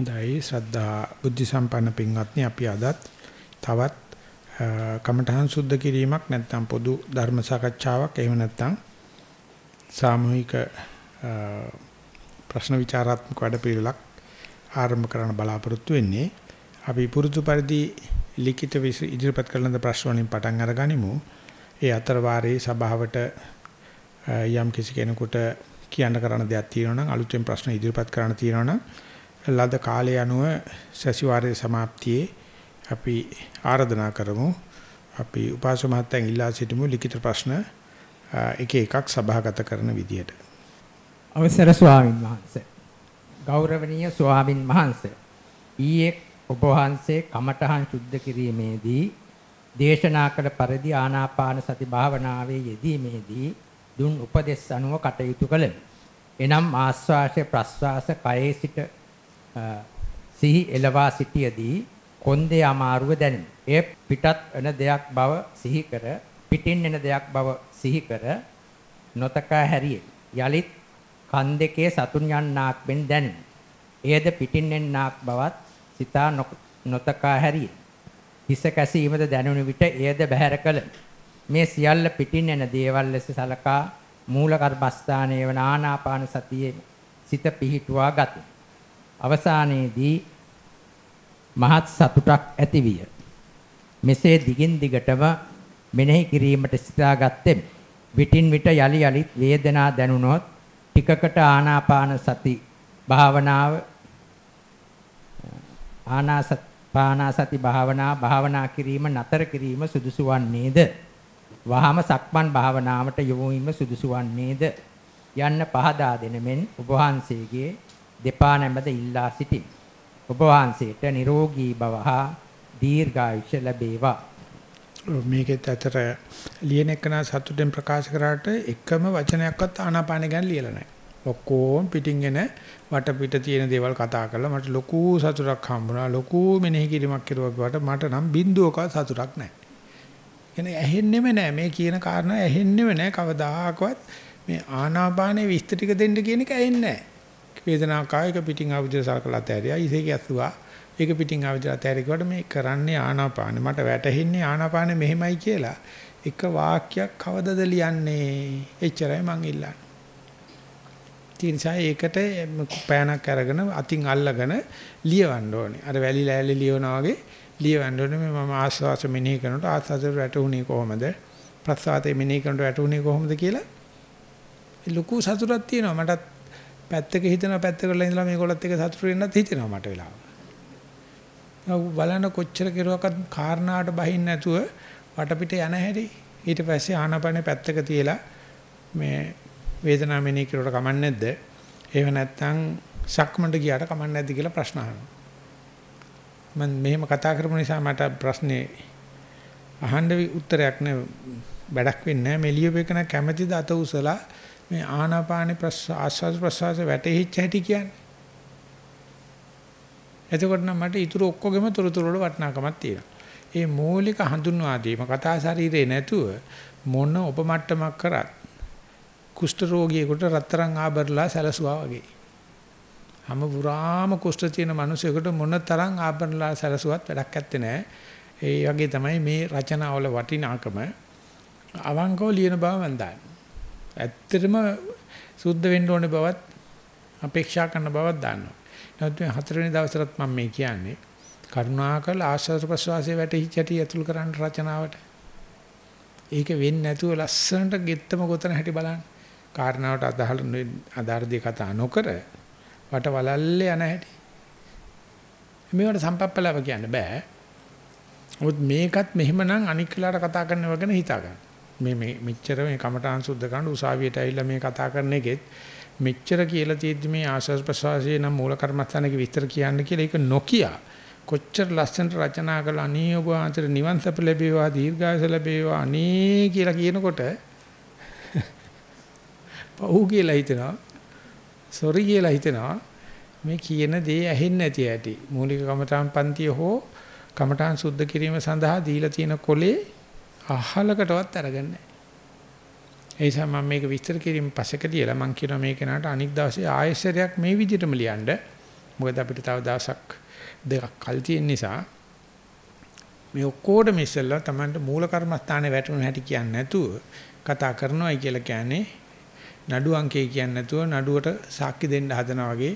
දැයි ශ්‍රද්ධා බුද්ධ සම්පන්න පින්වත්නි අපි අදත් තවත් කමඨහං සුද්ධ කිරීමක් නැත්නම් පොදු ධර්ම සාකච්ඡාවක් එහෙම නැත්නම් සාමූහික ප්‍රශ්න විචාරාත්මක වැඩපිළිවෙලක් ආරම්භ කරන්න බලාපොරොත්තු වෙන්නේ. අපි පුරුදු පරිදි ලිඛිත ඉදිරිපත් කරන ප්‍රශ්න වලින් පටන් අරගනිමු. ඒ අතර වාරයේ සභාවට යම් කිසි කෙනෙකුට කියන්න කරන දෙයක් තියෙනවා නම් අලුතෙන් ප්‍රශ්න ඉදිරිපත් කරන්න තියෙනවා නම් ලද කාලය අනුව සැසිවාරයේ સમાප්තියේ අපි ආරාධනා කරමු. අපි උපාසක මහත්තයන් ඉල්ලා සිටිමු ලිඛිත ප්‍රශ්න එක එකක් සභාගත කරන විදියට. අවසර ස්වාමින් වහන්සේ. ගෞරවනීය ස්වාමින් වහන්සේ ඊයේ ඔබ වහන්සේ කමඨහන් සුද්ධ කිරීමේදී දේශනා කළ පරිදි ආනාපාන සති භාවනාවේ යෙදීමේදී දුන් උපදෙස් අනුව කටයුතු කළෙමි. එනම් ආස්වාසය ප්‍රස්වාස කයේ සිට සිහි එළවා සිටියේදී කොන්දේ අමාරුව දැනිනි. එය පිටත් වෙන දෙයක් බව සිහි කර පිටින් එන දෙයක් බව සිහි කර නොතකා හැරියේ. යලිත් කන් දෙකේ සතුන් යන්නාක් මෙන් දැනිනි. එයද පිටින් එන්නාක් බවත් සිතා නොතකා හැරියේ. හිස කැසීමද දැනුණු විට එයද බැහැර කළ. මේ සියල්ල පිටින් එන දේවල් ලෙස සලකා මූල කර්මස්ථානයේ වන ආනාපාන සතියේ සිත පිහිටුවා ගතේ. අවසානයේදී මහත් සතුටක් ඇතිවිය. මෙසේ දිගින් දිගටම මෙනෙහි කිරීමට සිතාගත්තෙමි. විටින් විට යලි යලිත් වේදනා දැනුනොත් ටිකකට ආනාපාන සති භාවනාව ආනාපාන සති භාවනා භාවනා කිරීම නතර කිරීම සුදුසු වන්නේද? වහම සක්මන් භාවනාවට යොමු වීම සුදුසු වන්නේද? යන්න පහදා දෙන මෙන් ඔබ වහන්සේගේ දෙපා නැමද ඉල්ලා සිටින්. ඔබ වහන්සේට නිරෝගී බව හා දීර්ඝායුෂ ලැබේවා. මේකෙත් අතර ලියන එකන සතුටෙන් ප්‍රකාශ කරාට එකම වචනයක්වත් ආනාපාන ගැන ලියලා නැහැ. ඔක්කොම පිටින් එන වටපිට තියෙන දේවල් කතා කරලා මට ලොකු සතුටක් හම්බුණා. ලොකු මෙනෙහි කිරීමක් කරුවා මට නම් බින්දුවක සතුටක් නැහැ. කියන්නේ ඇහෙන්නෙම නැහැ මේ කියන කාරණා ඇහෙන්නෙම නැහැ කවදාහකවත් මේ ආනාපානේ විස්තර ටික දෙන්න කියන එක ඇහෙන්නේ නැහැ. වේදනාව කායක පිටින් ආවිදලා සලකලා තෑරියා. ඉසේ ගැස්සුවා. ඒක පිටින් ආවිදලා තෑරිකුවට මේ කරන්නේ ආනාපාන. මට වැටහෙන්නේ ආනාපාන මෙහෙමයි කියලා. එක වාක්‍යයක් කවදද ලියන්නේ? එච්චරයි මං ඉල්ලන්නේ. තියනිසා ඒකට පෑනක් අරගෙන අතින් අල්ලගෙන ලියවන්න ඕනේ. අර වැලි ලෑලි ලියවනා වගේ ලියවන්න ඕනේ මම ආස්වාස මෙනෙහි කරනකොට ආස්වාස වැටුනේ කොහොමද? ප්‍රසආතේ මෙනෙහි කරනකොට වැටුනේ කොහොමද කියලා ලොකු සතුටක් තියෙනවා මටත් පැත්තක හිතනවා පැත්ත කරලා ඉඳලා මේගොල්ලත් එක සතුටු වෙන්නත් හිතෙනවා මට වෙලාව. බලන්න කොච්චර කෙරුවක්වත් කාරණාවට බහින්න නැතුව වටපිට යන හැටි ඊට පස්සේ ආනාපානේ පැත්තක තියලා මේ වේදනාව මෙනෙහි කරුවට කමන්නේ නැද්ද? එහෙම නැත්නම් සක්මන්ට ගියාට කමන්නේ නැද්ද කියලා ප්‍රශ්න අහනවා. මම මෙහෙම කතා කරපු නිසා මට ප්‍රශ්නේ අහන්න උත්තරයක් නෑ වැඩක් වෙන්නේ නෑ මෙලියපේකන කැමැතිද අත උසලා මේ ආනාපාන ආස්වාද ප්‍රසවාස වැටෙහිච්ච හැටි කියන්නේ. එතකොට නම් මට ඊටු ඔක්කොගෙම තොරතුරු වල වටිනාකමක් තියෙනවා. ඒ මූලික හඳුන්වා දීම කතා ශරීරේ නැතුව මොන උපමට්ටමක් කරත් කුෂ්ඨ රෝගියෙකුට රත්තරන් ආභරලා සැලසුවා වගේ. හැම පුරාම කුෂ්ඨ තියෙන මිනිසෙකුට මොන තරම් ආභරණලා සැලසුවත් වැඩක් නැත්තේ නෑ. ඒ වගේ තමයි මේ රචනාවල වටිනාකම අවංකව ලියන බව මම දන්නේ. ඇත්තටම සුද්ධ වෙන්න ඕනේ බවත් අපේක්ෂා කරන බවක් දන්නවා. නමුත් මේ හතරවෙනි දවසට මම මේ කියන්නේ කරුණාකර ආශ්‍රද ප්‍රසවාසයේ වැටහිච්ච හැටි ඇතුල් කරන්න රචනාවට. ඒක වෙන්නේ නැතුව ලස්සනට ගෙත්තම ගොතන හැටි බලන්න. කාරණාවට අදාළ අදාර්ධී කතා නොකර වට වලල්ලේ යන හැටි. මේවට සම්පප්පලාව කියන්න බෑ. මොකද මේකත් මෙහෙමනම් අනික් වෙලාවට කතා කරනවා ගැන හිතා ගන්න. මේ මේ මෙච්චර මේ කමඨාන් සුද්ධ කරන උසාවියට ඇවිල්ලා මේ කතා කරන එකෙත් මෙච්චර කියලා තියෙද්දි මේ ආශස් ප්‍රසවාසයේ නම් මූල කර්මස්ථානයේ විස්තර කියන්න කියලා ඒක නොකිය. කොච්චර ලස්සනට රචනා කළා අනේ ඔබ අතර නිවන් සප ලැබේවා දීර්ඝායස ලැබේවා අනේ කියලා කියනකොට පහු කියලා හිතනවා සොරි කියලා හිතනවා. මේ කියන දේ ඇහෙන්නේ නැති ඇති මූලික කමඨාන් පන්තිය හෝ කමඨාන් සුද්ධ කිරීම සඳහා දීලා තියෙන කොලේ අහලකටවත් අරගන්නේ ඒ නිසා මම මේක විස්තර කිරීම පස්සක තියලා මම කියනවා මේ කෙනාට අනික් දවසේ ආයෙසරයක් මේ විදිහටම ලියන්න මොකද අපිට තව දවසක් දෙකක් කල් තියෙන නිසා මේ ඔක්කොටම ඉස්සෙල්ලා Tamanට මූල කර්මස්ථානේ වැටුණු හැටි කියන්නේ නැතුව කතා කරනවායි කියලා කියන්නේ නඩු අංකේ කියන්නේ නැතුව නඩුවට සාක්ෂි දෙන්න හදනවා වගේ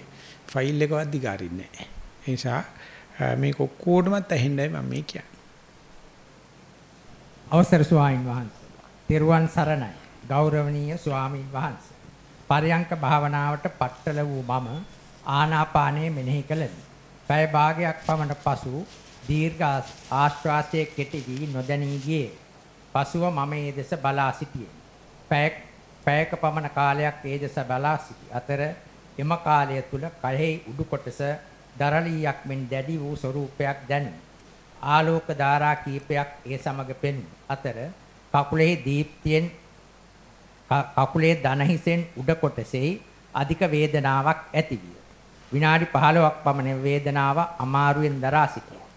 ෆයිල් එකවත් දිගාරින්නේ නැහැ. ඒ නිසා මේක ඔක්කොටමත් ඇහෙන්නයි මම මේ කියන්නේ. අවසර ස්වාමින් වහන්සේ. තෙරුවන් සරණයි. ගෞරවනීය ස්වාමින් වහන්සේ. පරයන්ක භාවනාවට පట్టල වූ මම ආනාපානය මෙනෙහි කළෙමි. පැය භාගයක් පමණ පසු දීර්ඝ ආශ්වාසයේ කෙටි වී නොදැනී ගියේ. පසුව මම ඒ දෙස බලා සිටියෙමි. පැයක් පැයක පමණ කාලයක් ඒ දෙස බලා සිටි අතර එම කාලය තුල කයෙහි උඩු කොටස දරලියක් මෙන් දැඩි වූ ස්වරූපයක් දැනුනි. ආලෝක ධාරා කීපයක් ඒ සමග පෙනුනි. අතර කකුලේ දීප්තියෙන් කකුලේ දන හිසෙන් උඩ කොටසේ අධික වේදනාවක් ඇතිවිය. විනාඩි 15ක් පමණ වේදනාව අමාරුවෙන් දරා සිටියා.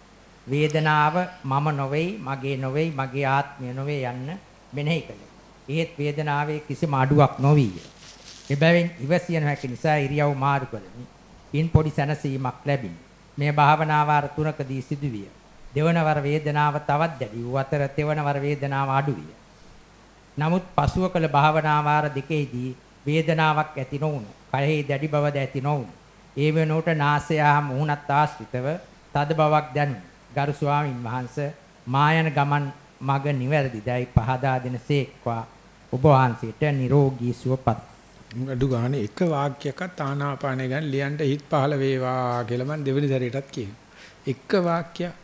වේදනාව මම නොවේයි, මගේ නොවේයි, මගේ ආත්මය නොවේ යන්න මෙනෙහි කළේ. ඒත් වේදනාවේ කිසිම අඩුවක් නොවිය. එබැවින් ඉවසිය නොහැකි නිසා ඉරියව් මාරු කළෙමි. ඉන් පොඩි සැනසීමක් ලැබිනි. මේ භාවනා වාර තුනකදී සිදුවිය. දෙවනවර වේදනාව තවත් දැඩි වූ අතර තෙවනවර වේදනාව අඩු විය. නමුත් පසුව කළ භාවනා වාර දෙකේදී වේදනාවක් ඇති නොවුණු. කයෙහි දැඩි බවද ඇති නොවුණු. ඒ වෙනුවට නාසය හා මුහුණත් ආශ්‍රිතව තද බවක් දැනුනි. ගරු ස්වාමින් වහන්සේ මායන ගමන් මග නිවැරදිදයි පහදා දෙනසේක්වා ඔබ වහන්සේට නිරෝගී සුවපත් අඩු ගානේ එක වාක්‍යයක්වත් ආනාපානය ගැන ලියන්න හිත පහළ වේවා කියලා මම දෙවෙනි සැරේටත් කියනවා. එක වාක්‍යයක්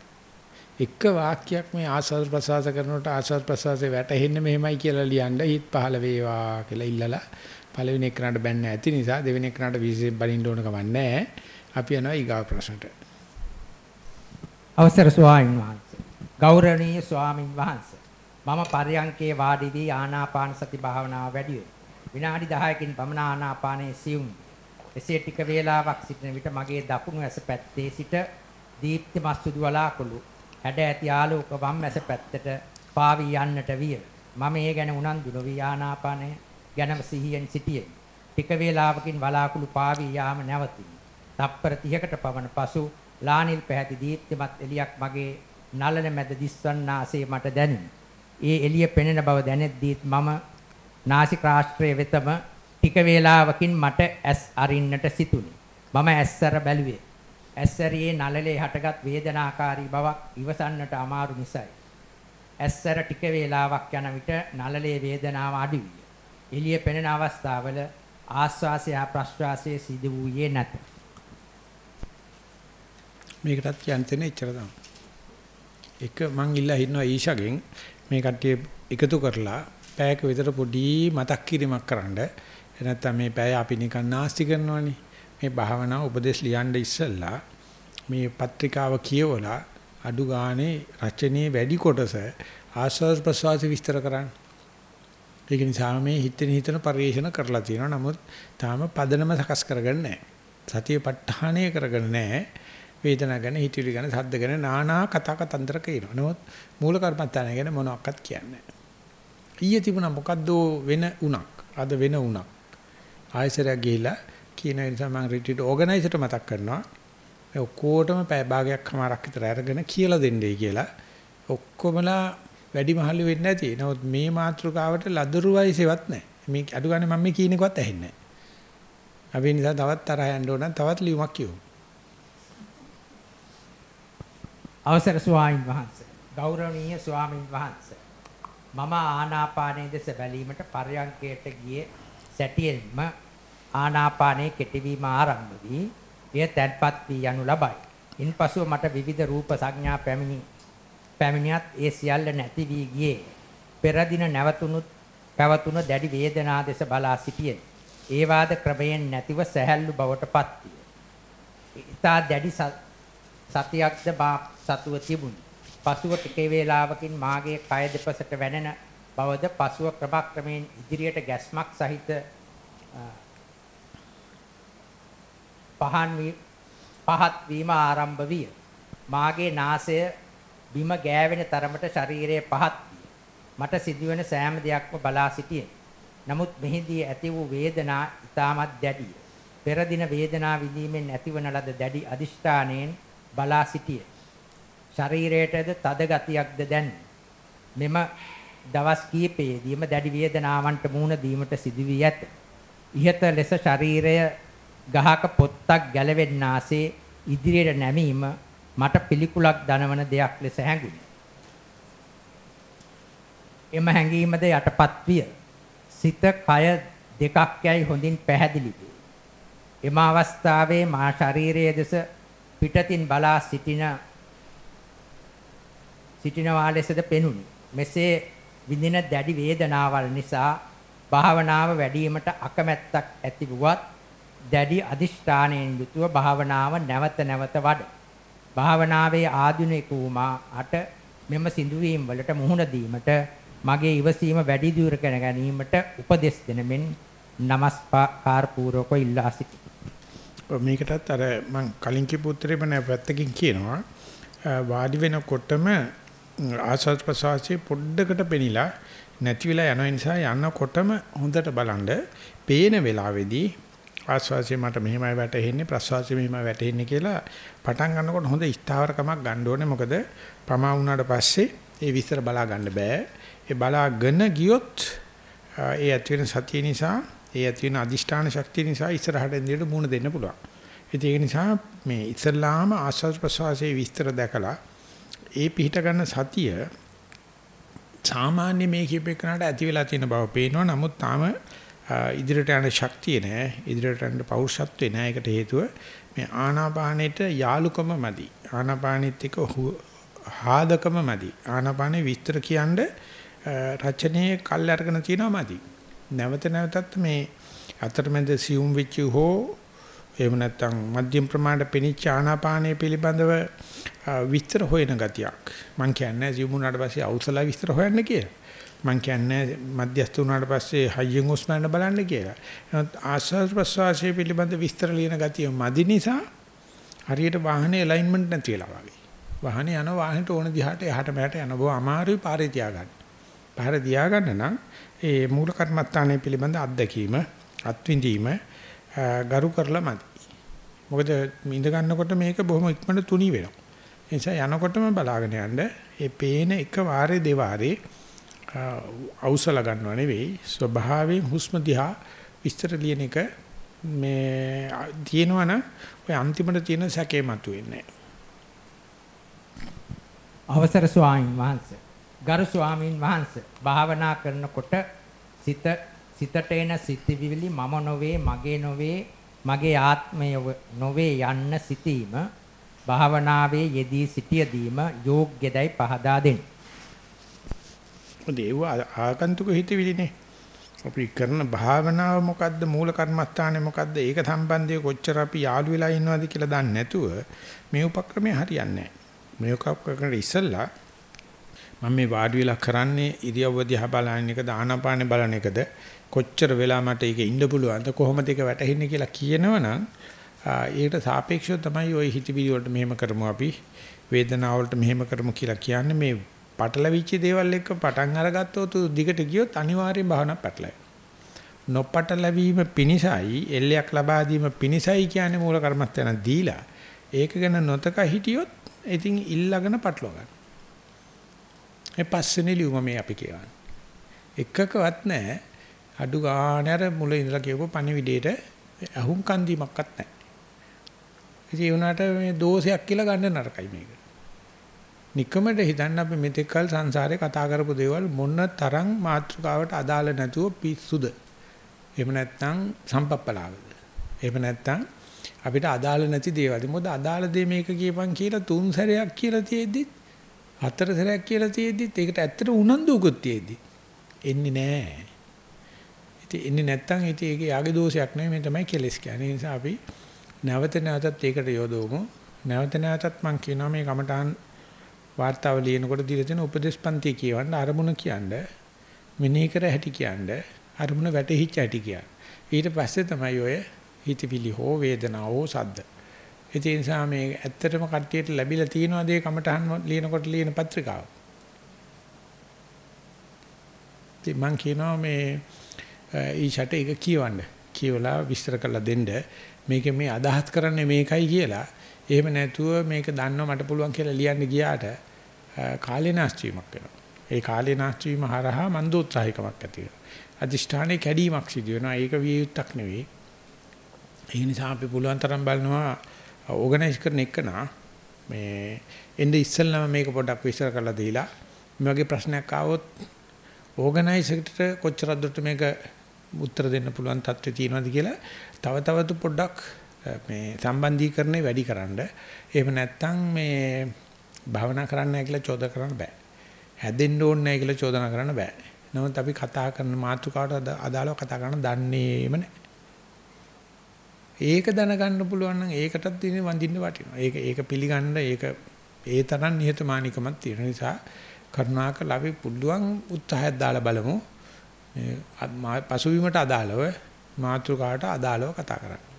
එක වාක්‍යයක් මේ ආස්වාද ප්‍රසවාස කරනකොට ආස්වාද ප්‍රසවාසයේ වැටෙන්නේ මෙහෙමයි කියලා ලියන්න හිත පහළ වේවා කියලා ඉල්ලලා පළවෙනි එකනට බැන්න ඇති නිසා දෙවෙනි එකනට විශේෂයෙන් බලින්න ඕන කමක් නැහැ. අපි යනවා ඊගාව ප්‍රශ්නට. අවසර ස්වාමීන් වහන්සේ. ගෞරවනීය ස්වාමින් වහන්සේ. මම පර්යංකේ වාඩි වී ආනාපාන සති භාවනාව වැඩි විනාඩි 10කින් පමණ ආනාපානයේ සියුම්. එසේ ටික වේලාවක් සිටින විට මගේ දකුණු ඇස පැත්තේ සිට දීප්තිමත් සුදු වලාකුළු හැඩ ඇති ආලෝක වම් ඇස පැත්තට පාවී යන්නට විය. මම ඒ ගැන උනන්දු නොවී ආනාපානය ගැනම සිහියෙන් සිටියෙමි. ටික වේලාවකින් වලාකුළු පාවී යාම නැවතිනි. තප්පර 30කට පමණ පසු ලානිල් පැහැති දීප්තිමත් එලියක් මගේ නලන මැද දිස්වන්නාසේ මට දැනුනි. ඒ එළිය පෙනෙන බව දැනෙද්දීත් මම නාසික රාෂ්ත්‍රයේ වෙතම ටික වේලාවකින් මට ඇස් අරින්නට සිතුනි. මම ඇස්සර බැලුවේ. ඇස්සරියේ නළලේ හටගත් වේදනාකාරී බවක් ඉවසන්නට අමාරු නිසායි. ඇස්සර ටික වේලාවක් යන විට නළලේ වේදනාව අඩු විය. එළිය පෙනෙන අවස්ථාවල ආස්වාසය ප්‍රස්වාසයේ සිදු වූයේ නැත. මේකටත් කියන්න තියෙන එච්චර තමයි. එක මං ඉල්ලා හිටනවා ඊෂාගෙන් මේ කට්ටිය එකතු කරලා පැයක විතර පොඩි මතක් කිරීමක් කරන්න. නැත්නම් මේ පැය අපි නිකන් නාස්ති කරනවනේ. මේ භාවනා උපදේශ ලියන්න ඉස්සෙල්ලා මේ පත්‍රිකාව කියවලා අඩු ගානේ රචනයේ වැඩි කොටස ආස්වාද ප්‍රසවාස විස්තර කරන්න. ඒක නිසා මේ හිතෙන හිතන පරිශන කරලා තියෙනවා. නමුත් තාම පදනම සකස් කරගන්නේ නැහැ. සතිය ප ဋ ාණය කරගෙන නැහැ. වේදනාව ගැන, හිතවිලි ගැන, සද්ද ගැන නානා කතා කතන්දර කියනවා. නමුත් මූල කර්මත්තාන ගැන මොනවත් කියන්නේ නැහැ. ඊයේ තිබුණා මොකද්ද වෙන උණක්. අද වෙන උණක්. ආයසරයක් ගිහිලා කියන නිසා මම රිට්‍රීට් ඕගනයිසර්ට මතක් කරනවා. මේ ඔක්කොටම පැය භාගයක් හමාරක් විතර අරගෙන කියලා දෙන්නයි කියලා. ඔක්කොමලා වැඩි මහලු වෙන්නේ නැති. නමුත් මේ මාතෘකාවට ලදරු වයසෙවත් නැහැ. මේ අඩු ගන්න මම මේ කියන එකවත් ඇහෙන්නේ නැහැ. අපි නිසා තවත් තරහ යන්න ඕන තවත් ලියුමක් කියමු. අවසර ස්වාමින් වහන්සේ ගෞරවනීය ස්වාමින් වහන්සේ මම ආනාපානයේ දෙස බැලීමට පර්යංකයට ගියේ සැටියෙන්ම ආනාපානයේ කෙටිවීම ආරම්භ වී එය තැන්පත් වී යනු ලබයි. ඉන්පසුව මට විවිධ රූප සංඥා පැමිණි පැමිණියත් ඒ සියල්ල නැති වී ගියේ. පෙර දින නැවතුණුත් පැවතුන දැඩි වේදනා දෙස බලා සිටියේ. ඒ වාද ක්‍රමයෙන් නැතිව සැහැල්ලු බවට පත් විය. ඊතා දැඩි සතියක්ද බා සතුව තිබුණි. පසුව ටික වේලාවකින් මාගේ කය දෙපසට වැනෙන බවද පසුව ක්‍රමක්‍රමයෙන් ඉදිරියට ගැස්මක් සහිත පහන් පහත් වීම ආරම්භ විය. මාගේ නාසය බිම ගෑවෙන තරමට ශරීරයේ පහත් විය. මට සිදුවෙන සෑම දෙයක්ම බලා සිටියේ. නමුත් මෙහිදී ඇති වූ වේදනා ඉතාමත් දැඩිය. පෙර දින වේදනා විඳීමෙන් ඇතිවන ලද දැඩි අදිෂ්ඨානයෙන් බලා සිටිය. ශරීරයටද තද ගතියක්ද දැන් මෙම දවස් කීපයේදීම දැඩි වේදනාවන්ට මුහුණ දීමට සිදු වී ඇත. ইহත ලෙස ශරීරය ගහක පොත්තක් ගැලවෙන්නාසේ ඉදිරියට නැමීම මට පිළිකුලක් දනවන දෙයක් ලෙස හැඟුණි. එම හැඟීමද යටපත් විය. සිත කය දෙකක් යයි හොඳින් පැහැදිලි වේ. එම අවස්ථාවේ මා ශරීරයේ දෙස පිටතින් බලා සිටින සිටිනවා ලෙසද පෙනුනි. මෙසේ විඳින දැඩි වේදනාවල් නිසා භාවනාව වැඩිවීමට අකමැත්තක් ඇති වුවත් දැඩි අදිෂ්ඨානයෙන් යුතුව භාවනාව නැවත නැවත වඩ. භාවනාවේ ආධුනික වූමාට මෙම සිදුවීම් වලට මුහුණ දීමට මගේ ඉවසීම වැඩි දියුර කර ගැනීමට උපදෙස් දෙනමින් নমස්කාර පූර්වක ඉල්ලා සිටිනවා. මේකටත් අර මං කලින් කියපු උත්තරේ මම පැත්තකින් කියනවා වාඩි වෙනකොටම ආසත් ප්‍රසවාසයේ පොඩ්ඩකට පෙනිලා නැති වෙලා යන නිසා යනකොටම හොඳට බලන්න පේන වෙලාවේදී ආස්වාසිය මට මෙහෙමයි වැටෙන්නේ ප්‍රසවාසිය මෙහෙමයි වැටෙන්නේ කියලා පටන් ගන්නකොට හොඳ ස්ථාවරකමක් ගන්න ඕනේ මොකද පමා වුණාට පස්සේ ඒ විස්තර බලා ගන්න බෑ ඒ බලාගෙන ගියොත් ඒ ඇති වෙන සතිය නිසා ඒ ඇති වෙන අදිෂ්ඨාන ශක්තිය නිසා ඉස්සරහට එදිට මුණ දෙන්න පුළුවන්. ඒක නිසා මේ ඉස්සල්ලාම ආස්වාද ප්‍රසවාසයේ විස්තර දැකලා ඒ පිහිට ගන්න සතිය සාමාන්‍ය මේ කීපේකනට ඇති වෙලා තියෙන බව පේනවා. නමුත් තාම ඉදිරියට යන ශක්තිය නැහැ. ඉදිරියට යන පෞරුෂත්වේ නැහැ. ඒකට හේතුව මේ ආනාපානෙට යාලුකම මදි. ආනාපානෙත් එක්ක හාදකම මදි. ආනාපානෙ විස්තර කියන්නේ රචනයේ කල් අරගෙන තියෙනවා මදි. නැවත නැවතත් මේ අතරමැද සියුම් වෙච්ච හෝ එහෙම නැත්නම් මධ්‍යම ප්‍රමාණයට පෙනිච්ච ආනාපානය පිළිබඳව විස්තර හොයන ගතියක්. මං කියන්නේ සියුම් වුණාට පස්සේ අවසල විස්තර හොයන්න කියලා. මං කියන්නේ මධ්‍යස්ථ වුණාට පස්සේ හයියෙන් උස්මන්න බලන්න කියලා. එහෙනම් ආස්වාද ප්‍රසවාසයේ පිළිබඳ විස්තර ලියන ගතිය මදි නිසා හරියට වාහනේ ඇලයින්මන්ට් නැති වෙලා වගේ. වාහනේ යන වාහනේට ඕන දිහාට එහාට මෙහාට යන බව අමාරුයි පාරේ තියාගන්න. පහර දියා ගන්න නම් ඒ මූල කර්මත්තානේ පිළිබඳ අත්දැකීම අත්විඳීම ගරු කරලා මදි. මොකද ඉඳ ගන්නකොට මේක බොහොම ඉක්මනට තුනී වෙනවා. ඒ නිසා යනකොටම බලාගෙන යන්න ඒ පේන එක වාරේ දෙවාරේ අවසල ගන්නව නෙවෙයි. ස්වභාවයෙන් හුස්ම දිහා විස්තර ලියන එක මේ තියෙනවනම් ඔය අන්තිමට තියෙන සැකේ මතුවෙන්නේ අවසර ස්වාමීන් වහන්සේ. ගරු ස්වාමීන් වහන්සේ භාවනා කරනකොට සිත සිතට එන සිතිවිලි මම නොවේ මගේ නොවේ මගේ ආත්මය නොවේ යන්න සිටීම භාවනාවේ යෙදී සිටියදීම යෝග්‍යදයි පහදා දෙන්න. දේව ආගන්තුක හිතවිලිනේ. අපි කරන භාවනාව මොකද්ද මූල කර්මස්ථානේ මොකද්ද ඒක සම්බන්ධව කොච්චර අපි යාළු වෙලා ඉන්නවද කියලා දන්නේ නැතුව මේ උපක්‍රමය හරියන්නේ නැහැ. මේ උපක්‍රමයට ඉස්සෙල්ලා මම මේ වාඩි වෙලා කරන්නේ ඉරියව්ව දිහා බලන එකද ආනාපානේ බලන එකද කොච්චර වෙලා මට ඒක ඉන්න පුළුවන්ද කොහොමද ඒක වැටහෙන්නේ කියලා කියනවනම් ඒකට සාපේක්ෂව තමයි ওই හිතවිලි වලට මෙහෙම කරමු අපි වේදනාව වලට මෙහෙම කරමු කියලා කියන්නේ මේ පටලවිච්ච දේවල් එක්ක පටන් අරගත්තොත් දිගට ගියොත් අනිවාර්යෙන් භාවනා පැටලයි. නොපටලවීම පිනිසයි එල්ලයක් ලබා දීම පිනිසයි කියන්නේ මූල කර්මස්ථාන දීලා ඒක ගැන නොතක හිටියොත් ඉතින් ඉල්ලගෙන පටලවා ගන්න. මේ පස්වෙනි ලියුම මේ අපි කියවන්නේ. එකකවත් නැහැ. අඩු ගානේ අර මුල ඉඳලා කියපුව පණිවිඩේට අහුම්කන් දීමක්වත් නැහැ. ඉතින් ඒ වුණාට මේ දෝෂයක් කියලා ගන්න නරකයි මේක. නිකමට හිතන්න අපි මෙතෙක් කල සංසාරේ කතා කරපු දේවල් මොන තරම් මාත්‍රකාවට අදාළ නැතුව පිස්සුද. එහෙම නැත්නම් සම්පප්පලාවද. එහෙම නැත්නම් අපිට අදාළ නැති දේවල්. මොකද අදාළ දේ මේක කියපන් කියලා තුන් සැරයක් කියලා තියෙද්දිත් හතර සැරයක් කියලා තියෙද්දිත් ඒකට ඇත්තට උනන්දුකුත් තියෙද්දි එන්නේ නැහැ. ඉතින් එන්නේ නැත්තම් ඉතින් ඒක යාගේ දෝෂයක් නෙවෙයි මේ තමයි කෙලස් කියන්නේ. ඒ නිසා අපි නැවත නැවතත් ඒකට යොදවමු. නැවත නැවතත් මම කියනවා මේ කමඨාන් වාර්තාව ලියනකොට දීලා තියෙන උපදේශපන්ති කියවන්න අරමුණ කියන්න මෙනෙහි කර හැටි කියන්න අරමුණ වැටහිච්ච හැටි කියන්න. ඊට පස්සේ තමයි ඔය හිතවිලි හෝ වේදනාව හෝ සද්ද. ඒ නිසා මේ ඇත්තටම කට්ටියට ලැබිලා තියෙන දේ කමටහන් ලියනකොට ලියන පත්‍රිකාව. ඉතින් මම කියනවා මේ ඊට එක කියවන්න. කියවලා විස්තර කරලා දෙන්න. මේකේ මේ අදහස් කරන්නේ මේකයි කියලා එහෙම නැතුව මේක දන්නව මට පුළුවන් කියලා ලියන්න ගියාට කාලේ නාස්ති වීමක් වෙනවා. ඒ කාලේ නාස්ති වීම හරහා මන්දෝත්සාහිකමක් ඇති වෙනවා. අදිෂ්ඨානයේ කැඩීමක් සිදු වෙනවා. ඒක විය යුත්තක් නෙවෙයි. ඒ නිසා අපි පුළුවන් තරම් බලනවා ඕගනයිස් කරන එක නා මේ එnde ඉස්සෙල්ලාම මේක පොඩ්ඩක් විස්තර කරලා දීලා මේ වගේ ප්‍රශ්නයක් ආවොත් ඕගනයිස් එකට කොච්චරක් දුරට මේක උත්තර දෙන්න පුළුවන් තත්ත්වය තියෙනවද කියලා තව තවත් පොඩ්ඩක් මේ සම්බන්ධීකරණය වැඩි කරන්න. එහෙම නැත්නම් මේ භාවනා කරන්න නැහැ කියලා චෝදනා කරන්න බෑ. හැදෙන්න ඕනේ නැහැ කියලා චෝදනා කරන්න බෑ. නමුත් අපි කතා කරන මාතෘකාවට අදාළව කතා කරන දන්නේම නැහැ. ඒක දැනගන්න පුළුවන් නම් ඒකටත් දිනේ වඳින්න වටිනවා. ඒක ඒක පිළිගන්න ඒක ඒ තරම් නිහතමානීකමක් තියෙන නිසා කරුණාකර අපි පුළුවන් උත්සාහයක් දාලා බලමු. මේ පසුබිමට අදාළව මාතෘකාවට අදාළව කතා කරන්න.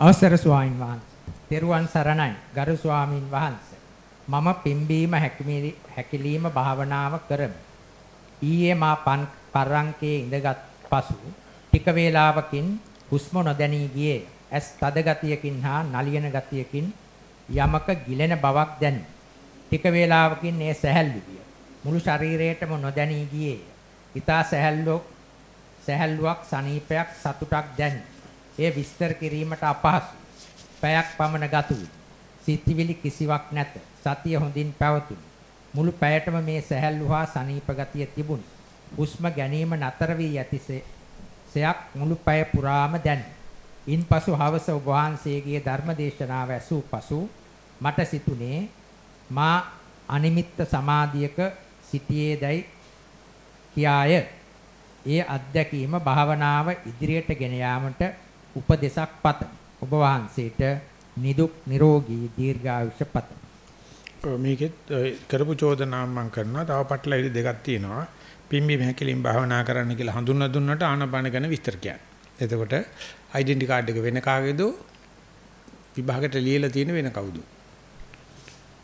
අවසර ස්වාමින් වහන්සේ. තෙරුවන් සරණයි. ගරු ස්වාමින් වහන්සේ. මම පිම්බීම හැකිලිම භාවනාව කරමි. ඊයේ මා පරංකේ ඉඳගත් පසු ටික වේලාවකින් හුස්ම නොදැනී ගියේ. ඇස් තද ගතියකින් හා නලියන ගතියකින් යමක ගිලෙන බවක් දැනේ. ටික වේලාවකින් ඒ සැහැල්ලු විය. මුළු ශරීරයටම නොදැනී ගියේ. ඊතා සැහැල්ලුවක් සැහැල්ලුවක් සනීපයක් සතුටක් දැනේ. ඒ විස්තර කිරීමට අපහසු. පැයක් පමණ ගත වූ. සිතිවිලි කිසිවක් නැත. සතිය හොඳින් පැවතුණි. මුළු පැයටම මේ සැහැල්ලු හා සනීප ගතිය තිබුණි. හුස්ම ගැනීම නතර වී ඇතිසේ සයක් මුළු පැය පුරාම දැනේ. ඉන්පසු හවස ඔබ වහන්සේගේ ධර්ම දේශනාව ඇසූ පසු මට සිතුනේ මා අනිමිත්ත සමාධියක සිටියේදයි කියාය. ඒ අත්දැකීම භාවනාව ඉදිරියට ගෙන යාමට උපදෙසක් පතමි. ඔබ වහන්සේට නිදුක් නිරෝගී දීර්ඝායුෂ පතමි. මේකෙත් කරපු චෝදනාවක් මම කරනවා. තව පටලැවිලි දෙකක් තියෙනවා. පිම්බි හැකලින් භාවනා කරන්න කියලා හඳුන්වා දුන්නට ආනපාන ගැන විස්තර කියන්න. එතකොට ඩෙන්ටි කාඩ් එක වෙන කාගේද විභාගයට ලියලා තියෙන වෙන කවුද?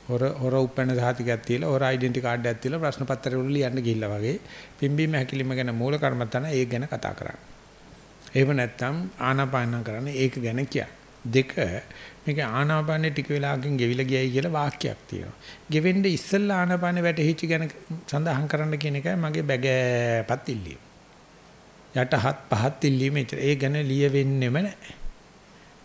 හොර හොර උපැන්න සහතිකයක් තියලා හොර ඩෙන්ටි කාඩ් එකක් තියලා ප්‍රශ්න පත්‍රය වල ලියන්න ගිහිල්ලා වගේ පිම්බීම හැකිලිම ගැන මූල කර්මත්තන ඒක ගැන කතා කරන්නේ. එහෙම නැත්නම් ආනාපාන කරන්නේ ඒක ගැන කිය. දෙක මේක ආනාපානේ ටික වෙලාවකින් ගෙවිලා ගියයි කියලා වාක්‍යයක් තියෙනවා. ගෙවෙන්න ඉස්සෙල්ලා ආනාපානේ වැටහිච්ච ගැන සඳහන් කරන්න කියන එකයි මගේ බැගෑපත් ඉල්ලීම. යටහත් පහත් ඉල්ලීම ඒ ගැන ලියවෙන්නෙම නැහැ.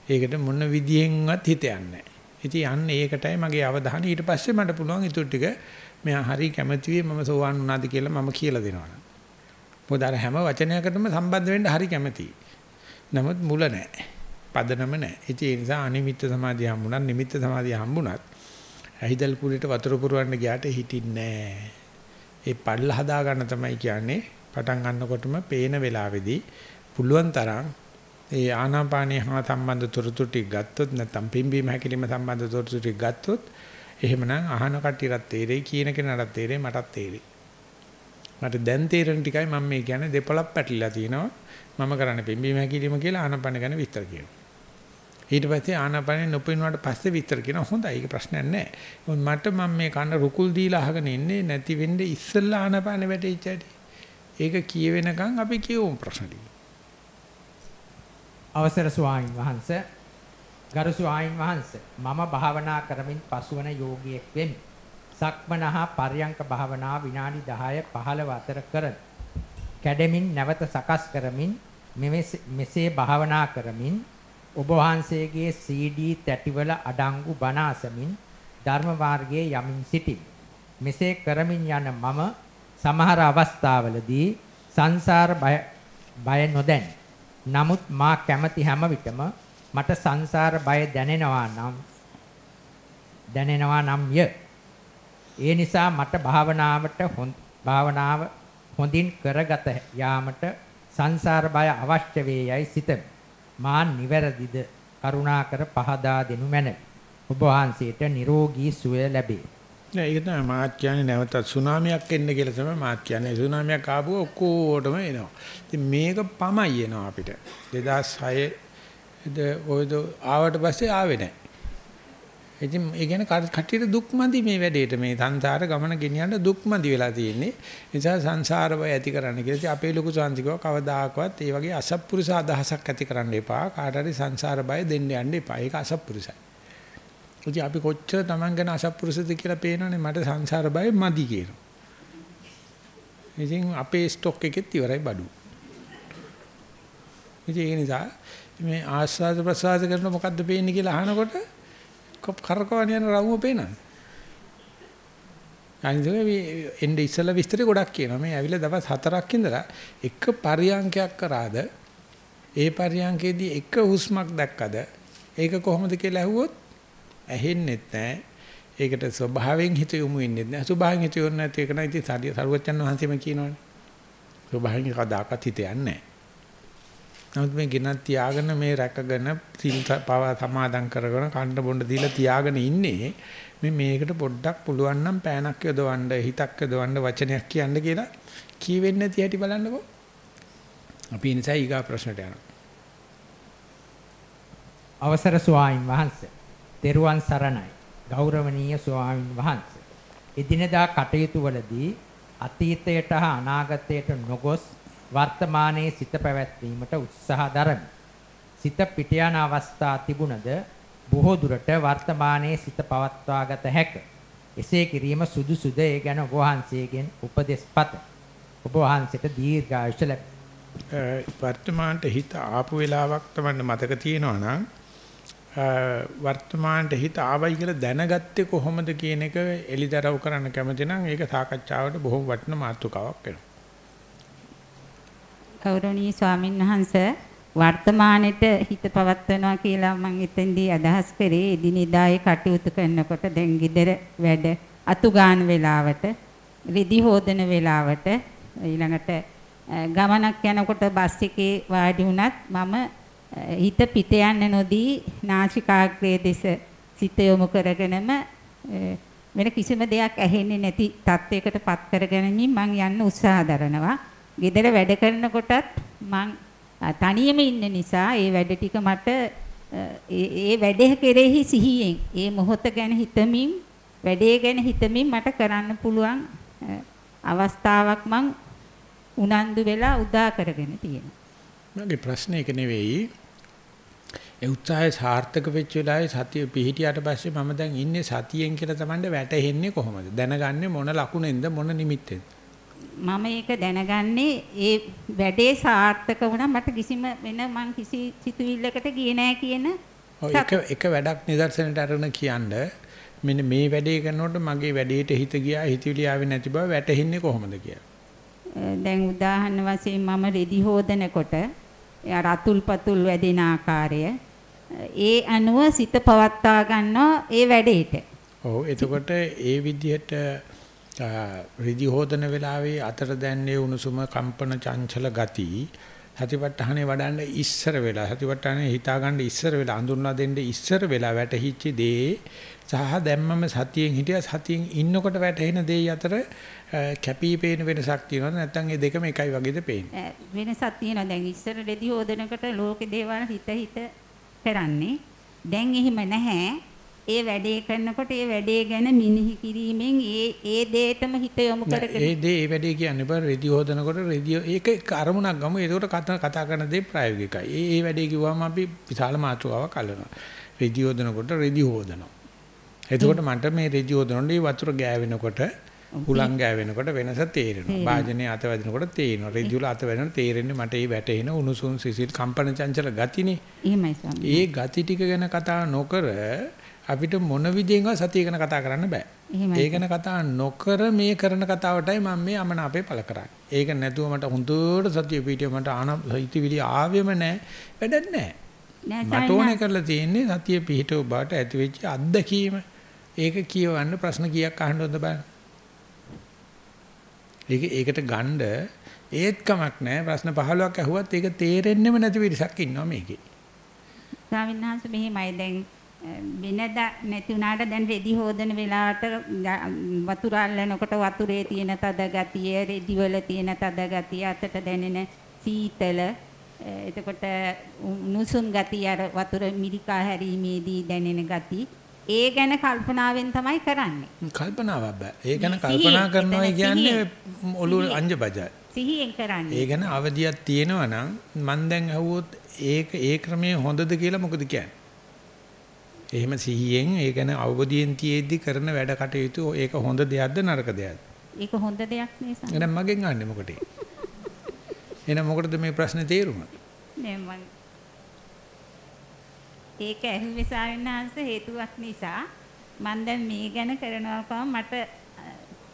ඒකට මොන විදියෙන්වත් හිත යන්නේ නැහැ. ඉතින් යන්නේ ඒකටයි මගේ අවධානය ඊට පස්සේ මට පුළුවන් ඊටු ටික මෙයා හරි කැමති වෙයි මම සෝවන් වුණාද කියලා මම කියලා දෙනවා. මොකද අර හැම වචනයකටම සම්බන්ධ වෙන්න හරි කැමතියි. නමුත් මුල නැහැ. පදනම නැහැ. ඉතින් ඒ නිසා අනිමිත්ත සමාධිය හම්බුණත් නිමිත්ත සමාධිය හම්බුණත් ඇහිදල් කුලේට වතුර පුරවන්න ගියාට හිටින්නේ නැහැ. ඒ පල්ල හදා ගන්න තමයි කියන්නේ පටන් ගන්නකොටම පේන වෙලාවේදී පුළුවන් තරම් ඒ ආනාපානිය හා සම්බන්ධ තොරතුරු ටික ගත්තොත් නැත්නම් පිම්බීම හැකිලිම සම්බන්ධ තොරතුරු ටික ගත්තොත් එහෙමනම් අහන කට්ටියටත් තේරෙයි කියන කෙනාටත් තේරෙයි මටත් තේරෙයි. මට දැන් තේරෙන ටිකයි මම මේ කියන්නේ දෙපළක් පැටලිලා තිනවා. මම කරන්නේ පිම්බීම හැකිලිම කියලා ආනාපාන ගැන විස්තර කියනවා. ඊට පස්සේ ආනාපානෙ නොපිනුවාට පස්සේ විතර කියන හොඳයි ඒක ප්‍රශ්නයක් නැහැ. මට මම මේ කන රුකුල් දීලා අහගෙන ඉන්නේ නැති වෙන්නේ ඉස්සෙල්ලා ආනාපානෙ වැටෙච්ච හැටි. ඒක කියවෙනකන් අපි කියවමු ප්‍රශ්න ටික. අවසර ස්වාමීන් වහන්ස ගරු ස්වාමීන් වහන්ස මම භාවනා කරමින් පසුවන යෝගියෙක් වෙමි. සක්මනහා පර්යංක භාවනා විනාඩි 10 15 අතර කරමි. කැඩෙමින් නැවත සකස් කරමින් මෙසේ භාවනා කරමින් ඔබ වහන්සේගේ CD තැටිවල අඩංගු බණ අසමින් ධර්ම මාර්ගයේ යමින් සිටිමි. මෙසේ කරමින් යන මම සමහර අවස්ථාවලදී සංසාර බය බය නොදැනි නමුත් මා කැමති හැම විටම මට සංසාර බය දැනෙනවා නම් දැනෙනවා නම් ය. ඒ නිසා මට භාවනාවට භාවනාව හොඳින් කරගත යාමට සංසාර බය අවශ්‍ය වේ යයි සිතමි. මා නිවැරදිද කරුණාකර පහදා දෙනු මැනවි. ඔබ වහන්සේට නිරෝගී සුවය ලැබේ. නෑ ඒක තමයි මාත් කියන්නේ නැවතත් සුනාමියක් එන්න කියලා තමයි මාත් කියන්නේ. සුනාමියක් ආපුව ඔක්කොටම එනවා. ඉතින් මේක පමයි එනවා අපිට. 2006 ද ඔයද ආවට පස්සේ ආවේ නැහැ. ඉතින් ඒ කියන්නේ කට- කටියට දුක්මදි මේ වැඩේට මේ සංසාර ගමන ගෙනියන්න දුක්මදි වෙලා තියෙන්නේ. ඒ නිසා සංසාර බය ඇති කරන්න කියලා. ඉතින් අපේ ලොකු සංසිකව කවදාකවත් ඒ වගේ අසත්පුරුෂ අදහසක් ඇති කරන්න එපා. කාට හරි සංසාර බය දෙන්න යන්න එපා. ඒක අසත්පුරුෂයි. ඉතින් අපි කොච්චර Taman ගැන අසත්පුරුෂද කියලා පේනවනේ මට සංසාර බය මදි කියනවා. ඉතින් අපේ ස්ටොක් එකෙත් ඉවරයි බඩු. ඉතින් ඒ නිසා මේ ආස්වාද ප්‍රසආද කරන මොකද්ද පේන්නේ කියලා අහනකොට කොප් කරකවන යන රවුම පේනවා. අනිත් මේ එnde ඉස්සලා විස්තරේ ගොඩක් කියනවා. මේ ඇවිල්ලා දවස් 4ක් ඉඳලා එක පරියන්කයක් කරාද ඒ පරියන්කේදී එක හුස්මක් දැක්කද ඒක කොහොමද කියලා ඇහුවොත් ඇහෙන්නෙත් නැහැ. ඒකට ස්වභාවයෙන් හිත යොමු වෙන්නේ නැහැ. ස්වභාවයෙන් හිත යොමු නැති එක නම් ඉතින් සරුවච්චන් වහන්සේම කියනවනේ. ස්වභාවයෙන් කදාකත් හිත යන්නේ නැහැ. නමුත් මේ ගෙනත් තියාගෙන මේ රැකගෙන සිල් පව සමාදන් කරගෙන කන්න බොන්න දීලා තියාගෙන ඉන්නේ මේ මේකට පොඩ්ඩක් පුළුවන් නම් පෑනක් යොදවන්න හිතක් යොදවන්න වචනයක් කියන්න කියලා කීවෙන්නේ නැති හැටි බලන්නකෝ. අපි ඒ නිසා ඊගා ප්‍රශ්නට යනවා. අවසර ස්වාමින් වහන්සේ. තෙරුවන් සරණයි. ගෞරවනීය ස්වාමින් වහන්සේ. එදිනදා කටයුතු වලදී අතීතයට හා අනාගතයට නොගොස් වර්තමානයේ සිත පැවැත්වීමට උත්සාහ දරමි. සිත පිට යන අවස්ථා තිබුණද බොහෝ දුරට වර්තමානයේ සිත පවත්වාගත හැක. එසේ කිරීම සුදුසුද ඒ ගැන ඔබ වහන්සේගෙන් උපදෙස් පත. ඔබ වහන්සේට දීර්ඝායුෂ ලැබේ. වර්තමානට හිත ආපු වෙලාවක් තමයි මතක තියෙනවා නම් වර්තමානට හිත ආවයි කියලා දැනගත්තේ කොහොමද කියන එක එලිදරව් කරන්න කැමති නම් ඒක සාකච්ඡාවට බොහොම වටින මාතෘකාවක් වෙනවා. ගෞරවනීය ස්වාමින් වහන්සේ වර්තමානෙට හිත පවත්වනවා කියලා මම එතෙන්දී අදහස් කරේ එදිනෙදායේ කටයුතු කරනකොට දැන් গিදර වැඩ අතු ගන්න වෙලාවට රිදි හොදන වෙලාවට ඊළඟට ගමනක් යනකොට බස් එකේ වාඩි වුණත් මම හිත පිට යන්න නොදී නාසිකාග්‍රයේ දෙස සිත යොමු කරගෙනම වෙන කිසිම දෙයක් ඇහෙන්නේ නැති තත්යකට පත් කරගෙනමින් මම යන්න උත්සාහ දරනවා. ගෙදර වැඩ කරනකොටත් මං තනියම ඉන්න නිසා ඒ වැඩ ටික මට ඒ වැඩේ කෙරෙහි සිහියෙන් ඒ මොහොත ගැන හිතමින් වැඩේ ගැන හිතමින් මට කරන්න පුළුවන් අවස්ථාවක් මං උනන්දු වෙලා උදා කරගෙන තියෙනවා. මගේ ප්‍රශ්නේ ඒක නෙවෙයි. ඒ උත්සාහය සාර්ථක වෙච්ච වෙලාවේ සතිය පිහිටියට පස්සේ මම දැන් ඉන්නේ සතියෙන් කියලා Tamande වැටෙන්නේ කොහොමද? දැනගන්නේ මොන ලකුණෙන්ද මොන නිමිත්තෙන්ද? මම ඒක දැනගන්නේ ඒ වැඩේ සාර්ථක වුණා මට කිසිම වෙන මං කිසි සිතුවිල්ලකට ගියේ නෑ කියන එක එක වැඩක් නිදර්ශනට අරගෙන කියන්න මෙන්න මේ වැඩේ කරනකොට මගේ වැඩේට හිත ගියා හිතවිලි ආවේ නැති බව වැටහෙන්නේ කොහොමද කියලා. දැන් උදාහරණ වශයෙන් මම රෙදි හොදනකොට අර අතුල් පතුල් වැදෙන ආකාරය ඒ අනුව සිත පවත්වා ගන්නවා ඒ වැඩේට. ඔව් එතකොට ඒ විදිහට රිදි හොදන වෙලාවේ අතර දැන්නේ උණුසුම කම්පන චංචල ගති සතිපට්ඨානේ වඩන්න ඉස්සර වෙලා සතිපට්ඨානේ හිතා ගන්න ඉස්සර වෙලා අඳුරලා දෙන්න ඉස්සර වෙලා වැටහිච්ච දේ සහ දැම්මම සතියෙන් හිටියා සතියෙන් ඉන්නකොට වැටෙන දේ අතර කැපී පේන වෙනසක් තියෙනවද? නැත්නම් ඒ දෙකම එකයි වගේද පේන්නේ? වෙනසක් තියෙනවා. දැන් ඉස්සර රෙදි හොදනකොට ලෝකේ දේවල් හිත හිත කරන්නේ. දැන් එහෙම නැහැ. ඒ වැඩේ කරනකොට ඒ වැඩේ ගැන මිනිහි කිරීමෙන් ඒ ඒ දෙයටම හිත යොමු කරගෙන ඒ දේ ඒ වැඩේ කියන්නේ බර රෙදි හොදනකොට රෙදි ඒක අරමුණක් ගමු ඒකට කතා කරන දේ ප්‍රායෝගිකයි. ඒ ඒ වැඩේ කිව්වම අපි විශාල මාතෘකාවක් අල්ලනවා. රෙදි හොදනකොට රෙදි හොදනවා. එතකොට මට මේ රෙදි හොදනකොට වතුර ගෑවෙනකොට හුලං ගෑවෙනකොට වෙනස තේරෙනවා. වාජනේ අත වැදිනකොට තේරෙනවා. රෙදි වල අත වැදෙනකොට තේරෙන්නේ මට මේ වැටෙන උණුසුම් සිසිල් කම්පන චංචල ගතිනේ. එහෙමයි ස්වාමී. ඒ ගති ටික ගැන කතා නොකර අපිට මොන විදිහෙන්වත් සතිය ගැන කතා කරන්න බෑ. ඒ ගැන කතා නොකර මේ කරන කතාවටයි මම මේ අමන අපේ පළ කරන්නේ. ඒක නැතුව මට හොඳට සතිය පිටිය මට ආන හිතවිලි ආවෙම නැහැ. වැඩක් නැහැ. මට ඕනේ කරලා තියෙන්නේ සතිය පිහිටව බාට ඇති වෙච්ච අත්දැකීම. ඒක කියවන්න ප්‍රශ්න කීයක් අහන්න හොඳ බලන්න. ඒක ඒකට ගණ්ඩ ඒත් කමක් නැහැ. ප්‍රශ්න 15ක් අහුවත් ඒක තේරෙන්නෙම නැති විදිහක් ඉන්නවා මේකේ. ස්වාමීන් වහන්සේ මෙහෙමයි දැන් වෙනද නැති වුණාට දැන් රෙදි හොදන වෙලාවට වතුර අල්ලනකොට වතුරේ තියෙන තද ගතිය, රෙදි වල තියෙන තද ගතිය, අතට දැනෙන සීතල එතකොට නුසුම් ගතිය අර වතුර මිරිකා හැරීමේදී දැනෙන ගති ඒ ගැන කල්පනාවෙන් තමයි කරන්නේ. කල්පනාවක් බෑ. ඒ ගැන කල්පනා කරනවා කියන්නේ ඔළුව. අංජබජයි. සිහියෙන් කරන්නේ. ඒ ගැන අවදියක් තියෙනවා නම් මම දැන් අහුවොත් ඒක ඒ ක්‍රමයේ හොඳද කියලා මොකද කියන්නේ? එහෙම සිහියෙන් ඒ ගැන අවබෝධයෙන් තියෙද්දි කරන වැඩ කටයුතු ඒක හොඳ දෙයක්ද නරක දෙයක්ද? ඒක හොඳ දෙයක් නේ සම්. එහෙනම් මගෙන් අහන්නේ මොකටද? එහෙනම් මොකටද මේ ප්‍රශ්නේ තේරුම? නේ මං ඒක ඇහුවේ සාවින්හන්ස හේතුවක් නිසා මම දැන් මේ ගැන කරනවා කම මට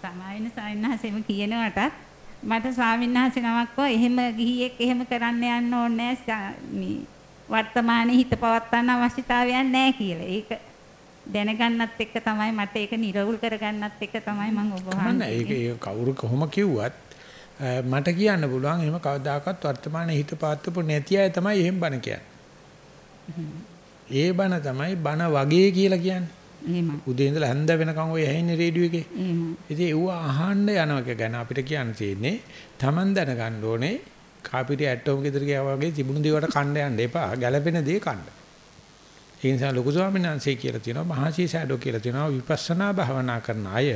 සමාවින සාවින්හන්සෙම කියනවටත් මට ස්වාමින්වහන්සේ නමක් කෝ එහෙම ගිහියෙක් එහෙම කරන්න යන්න ඕනේ මේ වර්තමානයේ හිත පවත්වන්න අවශ්‍යතාවයක් නැහැ කියලා. ඒක දැනගන්නත් එක්ක තමයි මට ඒක නිරවුල් කරගන්නත් එක්ක තමයි මම ඔබ කමන්න ඒක ඒක කවුරු කොහොම කිව්වත් මට කියන්න පුළුවන් එහෙම කවදාකවත් වර්තමානයේ හිත පාත්වපු නැති අය තමයි එහෙම කියන්නේ. ඒ බණ තමයි බණ වගේ කියලා කියන්නේ. එහෙම. උදේ ඉඳලා හැන්ද වෙනකන් ඔය ඇහෙන්නේ රේඩියෝ එකේ. එහෙම. ඉතින් ඒව අහන්න යනවා ගැන අපිට කියන්න තියෙන්නේ Taman දැනගන්න ඕනේ කාපිරිය ඇටෝම් ගෙදර ගියා වගේ තිබුණු දේවට කණ්ඩ යන්න එපා. ගැළපෙන දේ කණ්ඩ. ඒ නිසා ලොකු ස්වාමීන් වහන්සේ කියලා තියෙනවා මහසී සෑඩෝ කියලා තියෙනවා විපස්සනා භාවනා කරන අය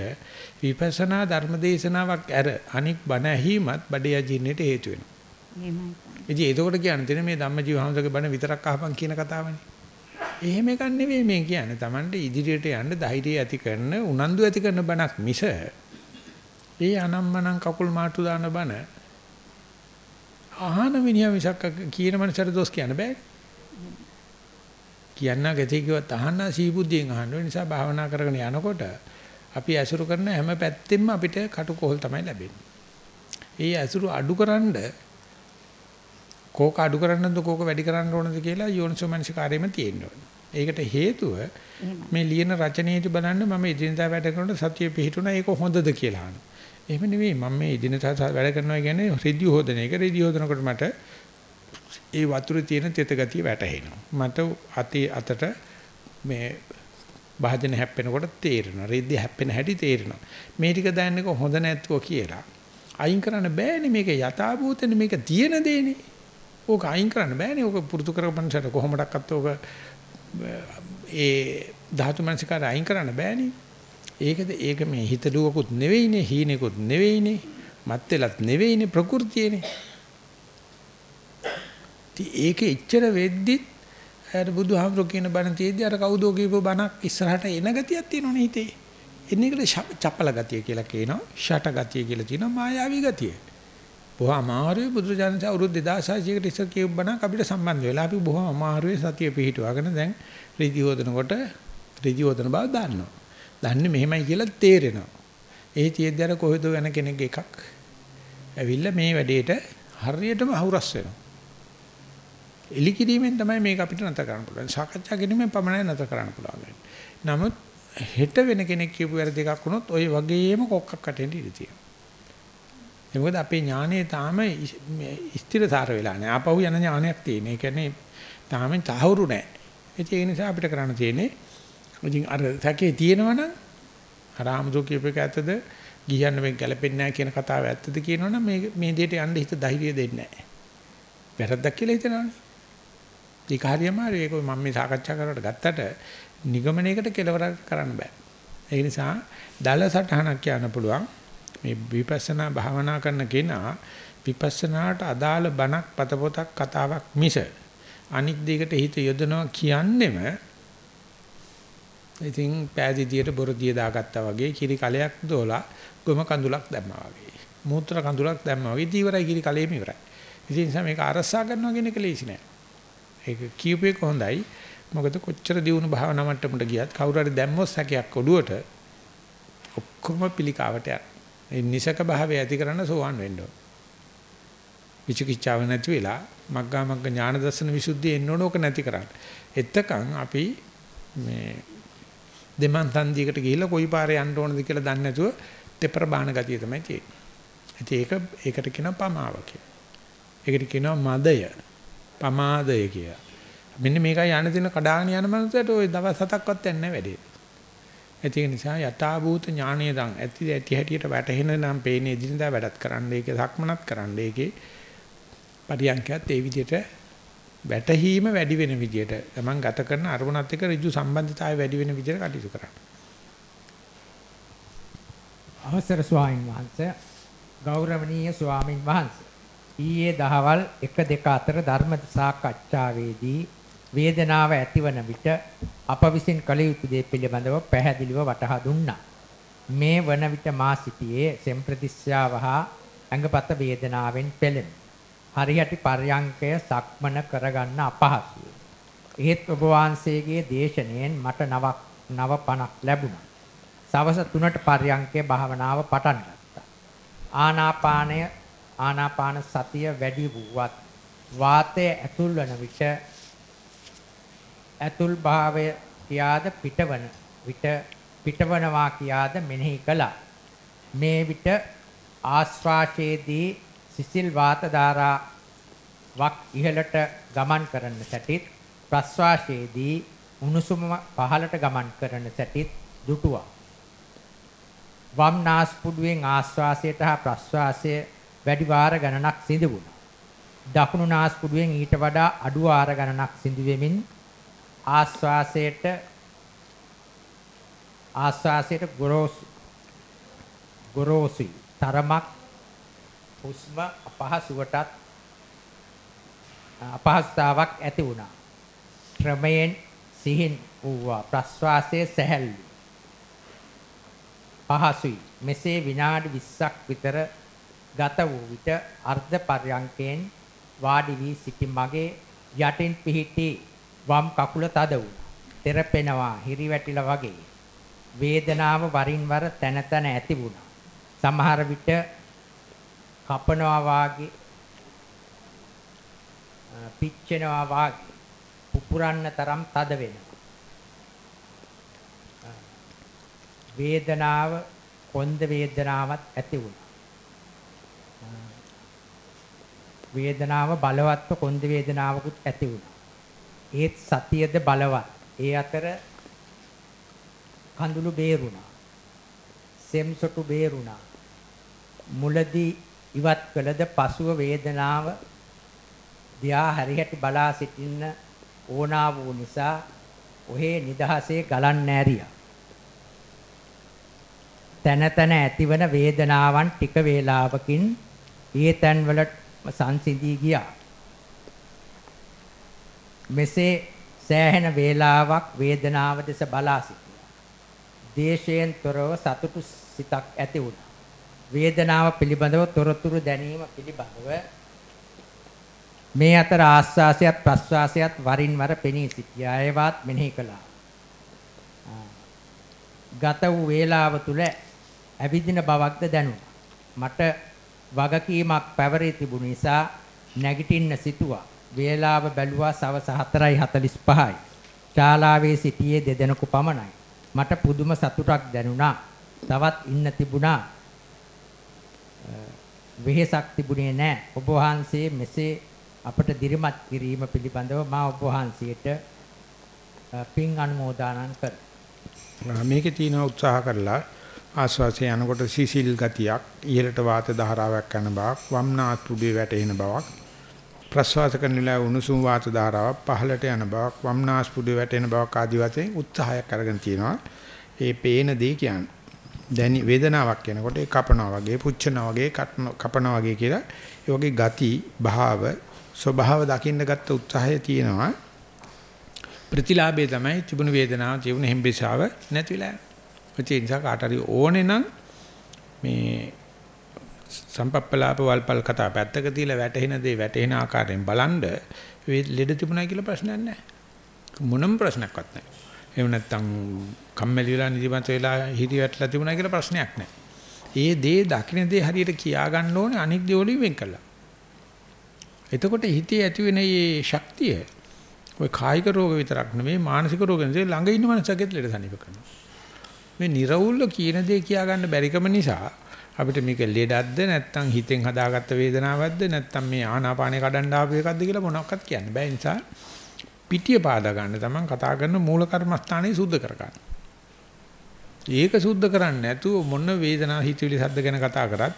විපස්සනා ධර්මදේශනාවක් ඇර අනික් බණ ඇහිමත් බඩේ අජීර්ණයට හේතු වෙනවා. එහෙමයි. ඉතින් ඒකෝට කියන්නේ මේ ධම්මජීව හාමුදුරගේ බණ විතරක් අහපන් කියන කතාවනේ. එහෙම එකක් නෙවෙයි මේ කියන්නේ. Tamande ඉදිරියට යන්න ධෛර්යය ඇති කරන උනන්දු ඇති කරන බණක් මිස ඒ අනම්මනම් කකුල් මාට්ටු දාන බණ අහන මිනිහා මිසක් කියන මනසට දොස් කියන්න බෑ. කියන්න ගැතේ කිව්වත් අහන්න සීබුද්ධියෙන් අහන්න. ඒ නිසා භාවනා කරගෙන යනකොට අපි ඇසුරු කරන හැම පැත්තෙම අපිට කටුකොහල් තමයි ලැබෙන්නේ. ඒ ඇසුරු අඩුකරනද කෝක අඩු කරන්නද කෝක වැඩි කරන්න ඕනද කියලා යෝනිසෝමනසිකාරයෙම තියෙන්න ඕනේ. ඒකට හේතුව මේ ලියන රචනයේදී බලන්න මම එදිනදා වැඩ කරනකොට සතිය පිහිටුණා ඒක හොඳද කියලා අහනවා. එහෙම නෙවෙයි මම මේ එදිනදා වැඩ කරනවා කියන්නේ රෙදි හොදන එක. රෙදි හොදනකොට මට ඒ වතුරේ තියෙන තෙත ගතිය වැටහෙනවා. මට අතේ අතට මේ භාජන හැප්පෙනකොට තේරෙනවා. රෙදි හැප්පෙන හැටි තේරෙනවා. මේ ටික දැනන්නක හොඳ නැත්තුව කියලා. අයින් කරන්න බෑනේ මේක යථාභූතනේ මේක තියෙන දෙන්නේ. ඕක අයින් කරන්න බෑනේ. ඕක පුරුදු කරපන්සට කොහොමඩක්වත් ඕක ඒ ධාතු මනසිකාර අයින් කරන්න බෑනේ. ඒකද ඒක මේ හිතලුවකුත් නෙවෙයිනේ, හීනෙකුත් නෙවෙයිනේ, මත් වෙලත් නෙවෙයිනේ ප්‍රകൃතියනේ. ඉතින් ඒක එච්චර වෙද්දිත් අර බුදුහාමුදුරු කියන බණ තියේදී අර කවුදෝ කියපු බණක් ඉස්සරහට එන ගතියක් තියෙනවනේ හිතේ. එන්නේකට චපල ගතිය කියලා කියනවා, ෂට ගතිය කියලා කියනවා, මායාවී ගතිය. බොහොම අමාරුයි බුදුරජාණන් අවුරුදු 2600කට ඉස්සර කියපු බණක් අපිට සම්බන්ධ වෙලා අපි බොහොම අමාරුවේ සතිය පිහිටුවාගෙන දැන් ඍජු හොදනකොට ඍජු හොදන බව දන්නවා. දන්නේ මෙහෙමයි කියලා තේරෙනවා. ඒ තියෙද්දී අර කොහෙද යන කෙනෙක් එකක් ඇවිල්ලා මේ වැඩේට හරියටම හවුරස් වෙනවා. එලි කිරීමෙන් තමයි මේක අපිට නැතර කරන්න පුළුවන්. සාකච්ඡා කිරීමෙන් පමණයි නැතර කරන්න පුළුවන්. නමුත් හෙට වෙන කෙනෙක් කියපු වැරදි එකක් වුණොත් ওই වගේම කොක්කක් කටෙන් ඉඳී තියෙනවා. ඒ මොකද අපේ ඥානයේ තාම ස්ථිරතර වෙලා නැහැ. ආපහු යන ඥානයක් තියෙන. ඒ කියන්නේ තාම තහවුරු නැහැ. ඒ නිසා අපිට කරන්න තියෙන්නේ ඉතින් අර සැකේ තියෙනවනම් ආරාමදෝ කියප එක ඇත්තද ගියන්න මේ ගැලපෙන්නේ නැහැ කියන කතාව ඇත්තද කියනවනම් මේ මේ දෙයට යන්න හිත ධෛර්යය දෙන්නේ නැහැ. වැරද්දක් කියලා හිතනවනේ. ඒක හරියම හරි ඒක මම මේ සාකච්ඡා කරවට ගත්තට නිගමනයකට කෙලවර කරන්න බෑ. ඒ නිසා දල සටහනක් කියන්න පුළුවන්. මේ විපස්සනා භාවනා කරන කෙනා විපස්සනාට අදාළ බණක් පතපොතක් කතාවක් මිස අනික් දෙයකට හිත යොදනවා කියන්නෙම ඉතින් පෑදීදියට බොරදිය දාගත්තා වගේ කිරි කලයක් දෝලා ගොම කඳුලක් දැම්මා වගේ. මූත්‍ර කඳුලක් දැම්මා වගේ ඉතිවරයි කිරි කලෙම ඉවරයි. ඉතින් නිසා මේක අරසා ගන්නවා කියන එක ලේසි නෑ. ඒක කියූප එක හොඳයි. මොකද කොච්චර දියුණු භාවනා මට්ටමට ගියත් කවුරු හරි දැම්මොත් සැකයක් ඔළුවට ඔක්කොම පිළිකාවට යනවා ඒ නිසක භාවය ඇති කරන්න සෝවන් වෙන්න ඕන. විචිකිච්ඡාව නැති වෙලා මග්ගා මග්ග ඥාන දර්ශන විසුද්ධිය එන්න ඕන ඕක නැති කරන්න. එතකන් අපි මේ දෙමන්තන් දිගට ගිහිල්ලා කොයි පාරේ යන්න ඕනද කියලා දන්නේ නැතුව දෙපර බාන ගතිය තමයි තියෙන්නේ. ඒක ඒකට කියනවා පමාව කියලා. ඒකට කියනවා මදය. පමාදය කියලා. මෙන්න මේකයි යන්න තියෙන කඩාගෙන යන මනසට ওই දවස් හතක්වත් යන්නේ නැහැ වැඩේ. ඒක නිසා යථාභූත ඥානය දන් ඇති ඇති හැටියට වැටහෙන නම් පේන්නේ එදිනදා වැඩත් කරන්න ඒකේ සක්මනත් කරන්න ඒකේ පරියන්කයත් ඒ විදිහට වැටහීම වැඩි වෙන විදියට තමන් ගත කරන අරමුණත් එක්ක ඍජු සම්බන්ධතාවය වැඩි වෙන විදියට කටයුතු කරන්න. අවසර ස්වාමින් වහන්සේ ගෞරවනීය ස්වාමින් වහන්සේ ඊයේ දහවල් 1 2 අතර ධර්ම සාකච්ඡාවේදී වේදනාව ඇතිවන විට අප විසින් කළ යුතු දේ පිළිබඳව පැහැදිලිව වටහා දුන්නා. මේ වන විට මා සිටියේ සෙම්ප්‍රතිස්යාව හා ඇඟපත වේදනාවෙන් පෙළෙමි. හරියට පර්යංකය සක්මන කරගන්න අපහසුයි. එහෙත් ඔබ වහන්සේගේ දේශනෙන් මට නවක් නව පණක් ලැබුණා. සවස 3ට පර්යංකය භාවනාව පටන් ගත්තා. ආනාපානය ආනාපාන සතිය වැඩි වුවත් වාතය ඇතුල් වන විට ඇතුල් භාවය කියාද පිටවන විට පිටවනවා කියාද මෙනෙහි කළා. මේ විට ආශ්වාසයේදී සිසිල් වාත ධාරාවක් ඉහළට ගමන් කරන සැටිත් ප්‍රශ්වාසයේදී උණුසුම පහළට ගමන් කරන සැටිත් දුටුවා. වම් නාස්පුඩුවෙන් ආශ්වාසයට හා ප්‍රශ්වාසය වැඩි වාර ගණනක් සිදු වුණා. දකුණු නාස්පුඩුවෙන් ඊට වඩා අඩු වාර ගණනක් සිදු වෙමින් ආශ්වාසයට ආශ්වාසයට ගොරෝසු ගොරෝසුයි තරමක් හුස්ම අපහසුවටත් අපහසුතාවක් ඇති වුණා. ක්‍රමයෙන් සිහින් වූවා ප්‍රශ්වාසයේ සැහැල්ලු. පහසුයි. මෙසේ විනාඩි 20ක් විතර ගත වූ විට අර්ධ පර්යංකයෙන් වාඩි වී සිටි මගේ යටින් පිහිටි වම් කකුල තද වුණා. තෙරපෙනවා හිරිවැටිලා වගේ. වේදනාව වරින් වර තන තන ඇති වුණා. සමහර විට කපනවා වාගේ පිච්චෙනවා වාගේ පුපුරන්න තරම් තද වෙනවා. වේදනාව කොන්ද වේදනාවක් ඇති වුණා. වේදනාව බලවත්ව කොන්ද වේදනාවකුත් ඇති වුණා. ඒත් සතියද බලවත්. ඒ අතර කඳුළු බේරුණා. සෙම්සොටු බේරුණා. මුලදී ඉවත් කළද පසුව වේදනාව දිහා හරියට බලා සිටින්න ඕනා වූ නිසා ඔහේ නිදහසේ ගලන්න ඇරියා. තන තන ඇතිවන වේදනාවන් ටික වේලාවකින් ඒ තැන්වලට සංසිඳී ගියා. මෙසේ සෑහෙන වේලාවක් වේදනාව දෙස බලා සිටියා. දේශයෙන් තොරව සතුටු සිතක් ඇති වුණා. වේදනාව පිළිබඳව තොරතුරු දැනීම පිළිබඳව මේ අතර ආස්වාසයත් ප්‍රස්වාසයත් වරින් වර පෙනී සිටියා. ඒවත් මෙනෙහි කළා. ගත වූ වේලාව තුල ඇවිදින බවක්ද දැනුණා. මට වගකීමක් පැවරී තිබුණ නිසා නැගිටින්න සිටුවා. වේලාව බැලුවා සවස 4:45යි. ශාලාවේ සිටියේ දෙදෙනෙකු පමණයි. මට පුදුම සතුටක් දැනුණා. තවත් ඉන්න තිබුණා. වෙහෙසක් තිබුණේ නැහැ. ඔබ වහන්සේ මෙසේ අපට දිරිමත් කිරීම පිළිබඳව මා ඔබ වහන්සේට පින් අනුමෝදානන් කර. මේකේ තියෙන උත්සාහ කරලා ආස්වාසය යනකොට සිසිල් ගතියක් ඉහළට වාත ධාරාවක් යන බවක් වම්නාතුඩේ වැටෙන බවක් ප්‍රස්වාස කරන වෙලාව උණුසුම් වාත ධාරාවක් පහළට යන බවක් වම්නාස්පුඩේ වැටෙන බවක් ආදි වශයෙන් උත්සාහයක් අරගෙන තියෙනවා. ඒ පේන දේ කියන්නේ දැනි වේදනාවක් එනකොට ඒ කපනවා වගේ පුච්චනවා වගේ කපනවා වගේ කියලා ඒ වගේ ගති භාව ස්වභාව දකින්න ගත්ත උත්සාහය තියෙනවා. ප්‍රතිලාභය තමයි තිබුණු වේදනාව තිබුණු හෙම්බෙසාව නැතිලා ඒ නිසා කාට හරි ඕනේ නම් මේ සම්පප්පලාප වල්පල් කතා පැත්තක තියලා වැටෙන දේ වැටෙන ආකාරයෙන් බලන්ඩ ලෙඩ තිබුණා කියලා ප්‍රශ්නයක් නැහැ. මොනම ප්‍රශ්නයක්වත් නැහැ. එහෙම නැත්නම් කම්මැලි වෙලා නිදිමත වෙලා හිරි වැටලා තිබුණා කියලා ප්‍රශ්නයක් නැහැ. ඒ දේ දකින්න දේ හරියට කියා ගන්න ඕනේ අනික් දේ වලින් වෙන් කළා. එතකොට හිතේ ඇති වෙන මේ ශක්තිය ඔය කායික රෝග විතරක් නෙමෙයි මානසික රෝග නෙමෙයි ළඟ ඉන්න මනසකෙත් ලෙඩ සනීප කරනවා. මේ නිර්වුල්ල කියන දේ කියා ගන්න බැරිකම නිසා අපිට මේක ලෙඩක්ද නැත්නම් හිතෙන් හදාගත්ත වේදනාවක්ද නැත්නම් මේ ආනාපානේ කඩන්න ආපු එකක්ද කියලා මොනවක්වත් කියන්න බෑ නිසා පිටිය පාදා ගන්න තමන් කතා කරන මූල කර්මස්ථානේ සුද්ධ කර ගන්න. ඒක සුද්ධ කරන්නේ නැතුව මොන වේදනාව හිතවිලි සද්ද ගැන කතා කරත්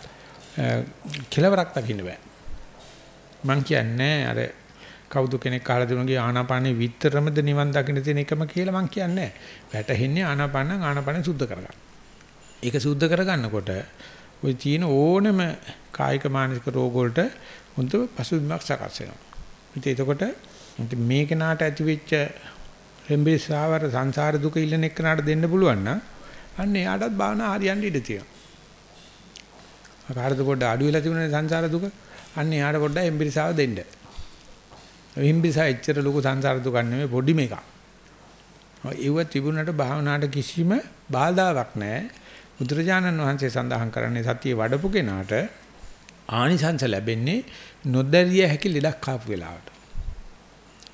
කෙලවරක් දකින්න බෑ. මං කියන්නේ අර කවුද කෙනෙක් අහලා දෙනුගේ ආනාපානේ විතරමද නිවන් දකින්න තියෙන එකම කියලා මම කියන්නේ නැහැ. වැටහෙන්නේ ආනාපාන ආනාපානේ සුද්ධ කරගන්න. ඒක සුද්ධ කරගන්නකොට ওই තියෙන ඕනම කායික මානසික රෝග වලට හොඳ පසුබිමක් සකස් වෙනවා. ඉතින් එතකොට මේ කෙනාට ඇති වෙච්ච එම්බිසාවර සංසාර දුක ඉල්ලන එක්කනට දෙන්න පුළුවන් නම් අන්න එයාටත් භාවනා හරියන්න ඉඩ තියෙනවා. කාටද පොඩ්ඩ අඩු වෙලා තිබුණේ සංසාර දුක? අන්න එයාට පොඩ්ඩක් එම්බිරිසාව දෙන්න. එම්බිරිසා එච්චර ලොකු සංසාර දුකක් නෙමෙයි පොඩි මේකක්. ඒව තිබුණට භාවනාවට කිසිම බාධාවක් නැහැ. බුදුරජාණන් වහන්සේ සඳහන් කරන්නේ සතිය වඩපු කෙනාට ආනිසංස ලැබෙන්නේ නොදැරිය හැකි ලෙඩක් ආපු වෙලාවට.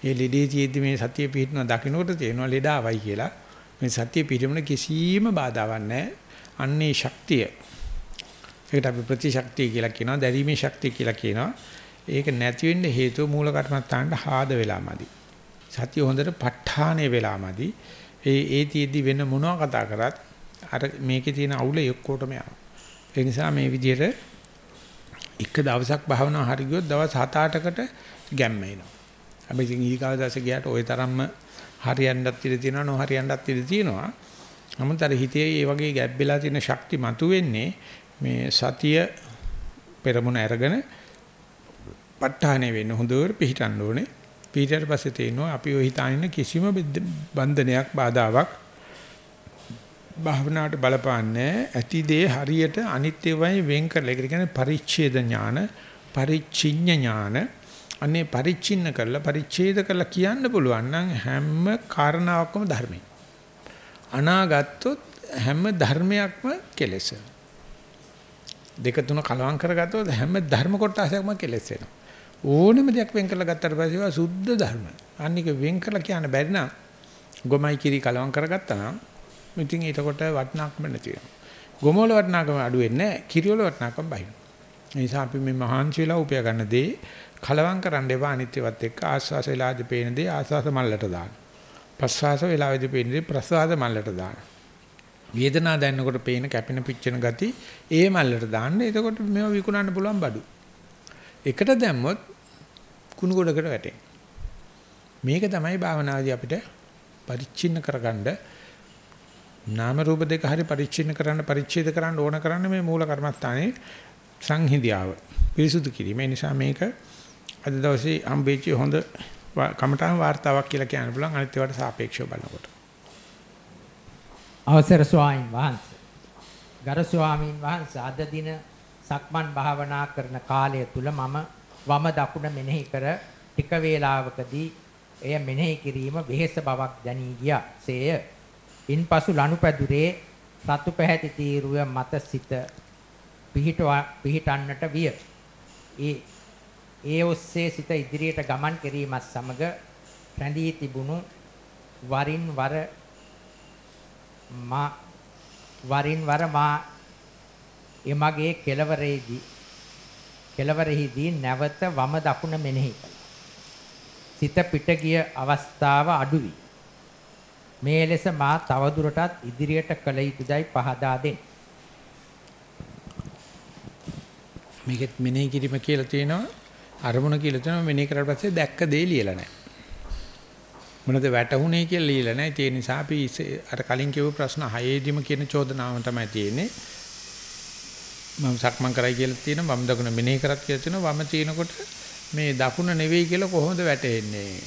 ඒ ලෙඩේ තියෙද්දි මේ සතිය පිහිටන දකින්නකොට තේනවා ලෙඩාවයි කියලා. මේ සතිය පිහිටුමන කිසිම බාධාවක් නැහැ. අන්නේ ශක්තිය. ඒකට අපි ප්‍රතිශක්තිය කියලා කියනවා, දැරීමේ ශක්තිය කියලා කියනවා. ඒක නැති වෙන්න හේතුව මූල කර්මත්තාන්ට හාද වෙලාමදි. සතිය හොඳට ප ဋ ාණේ වෙලාමදි. ඒ ඒ තියෙද්දි වෙන මොනවා කතා කරත් අර මේකේ තියෙන අවුල එක්කොටම යනවා. ඒ නිසා මේ විදිහට එක දවසක් භාවනා හරි ගියොත් දවස් 7-8කට ගැම්ම එනවා. හැබැයි ඉතින් ඊගාව දවසේ ගියාට ওই තරම්ම හරියන්නත් ඉඩ තියෙනවා නොහරියන්නත් ඉඩ තියෙනවා. නමුත් අර හිතේ මේ වගේ ගැබ් වෙලා තියෙන ශක්ති මතුවෙන්නේ මේ සතිය පෙරමුණ අරගෙන ප ဋ ාණේ වෙන්න හොඳට පිහිටන්න ඕනේ. පිහිටියට පස්සේ තේනවා අපි ඔය හිතාගෙන කිසිම බන්ධනයක් බාධාවක් භාවනාවට බලපාන්නේ ඇති දේ හරියට අනිත් ඒවායි වෙන් කරලා ඒකට කියන්නේ පරිච්ඡේද ඥාන පරිච්ඡිඤ්ඤ ඥාන අනේ පරිච්ඡින්න කරලා පරිච්ඡේද කරලා කියන්න පුළුවන් නම් හැම කාරණාවක්ම ධර්මයි අනාගත්තොත් හැම ධර්මයක්ම කෙලෙස දෙක තුන කලවම් කරගත්තොත් හැම ධර්ම කොටසක්ම කෙලෙස් වෙනවා ඕනම දෙයක් වෙන් කරලා ගත්තට පස්සේ ඒවා සුද්ධ ධර්ම අනික වෙන් කරලා කියන්න බැරි නම් ගොමයි කිරි කලවම් කරගත්තා නම් ඉතින් එතකොට වටිනාකම නැති වෙනවා. ගොමවල වටිනාකම අඩු වෙන්නේ නැහැ. කිරිවල වටිනාකම බහිනවා. ඒ නිසා අපි මේ මහාංශ වෙලා උපය ගන්න දේ කලවම් කරන්න එපා අනිත්‍යවත් එක්ක ආස්වාස වෙලාදී පේන දේ ආස්වාස මල්ලට දාන්න. ප්‍රස්වාස වෙලාවේදී පේන දේ ප්‍රස්වාස මල්ලට දාන්න. වේදනාව දැනනකොට පේන කැපෙන පිච්චෙන ගති ඒ මල්ලට දාන්න. එතකොට මේව විකුණන්න පුළුවන් බඩු. එකට දැම්මොත් කුණු ගොඩකට වැටෙනවා. මේක තමයි භාවනාදී අපිට පරිච්ඡින්න කරගන්න නාම රූප දෙක හරි පරිච්ඡින්න කරන්න පරිච්ඡේද කරන්න ඕන කරන්න මේ මූල කර්මස්ථානයේ සංහිඳියාව පිරිසුදු කිරීම. ඒ නිසා මේක අද දවසේ හම්බෙච්ච හොඳ කමටහන් වார்த்தාවක් කියලා කියන්න පුළුවන් අනිත් ඒවාට සාපේක්ෂව බලනකොට. අවසර ස්වාමින් වහන්සේ. ගරු ස්වාමින් වහන්සේ අද දින සක්මන් භාවනා කරන කාලය තුල මම වම දකුණ මෙනෙහි කර ටික වේලාවකදී එය මෙනෙහි කිරීම වෙහෙස බවක් දැනී ගියා. සේය. ඉන්පසු ලනුපැදුරේ සතු පැහැති තීරුව මත සිට පිහිටවන්නට විය. ඒ ඒ ඔස්සේ සිට ඉදිරියට ගමන් කිරීමත් සමග රැඳී තිබුණු වරින් වර මා වරින් වර මා එමගේ කෙලවරේදී කෙලවරෙහිදී නැවත වම දකුණ මෙනෙහි කළා. සිත පිට ගිය අවස්ථාව අඩු වී මේ ලෙස මා තවදුරටත් ඉදිරියට කළ යුතුදයි පහදා දෙන්න. මේකෙත් මෙනෙහි කිරීම කියලා තියෙනවා අරමුණ කියලා තියෙනවා මෙනෙහි කරලා පස්සේ දැක්ක දේ ලියලා නැහැ. මොනද වැටුනේ කියලා ලියලා නැහැ. ඒ නිසා අපි අර කලින් කියපු ප්‍රශ්න හයේදීම කියන චෝදනාව තමයි තියෙන්නේ. මම සක්මන් කරයි කියලා තියෙනවා වම් දකුණ මෙනෙහි කරත් කියලා තියෙනවා වම තිනකොට මේ දකුණ නෙවෙයි කියලා කොහොමද වැටෙන්නේ?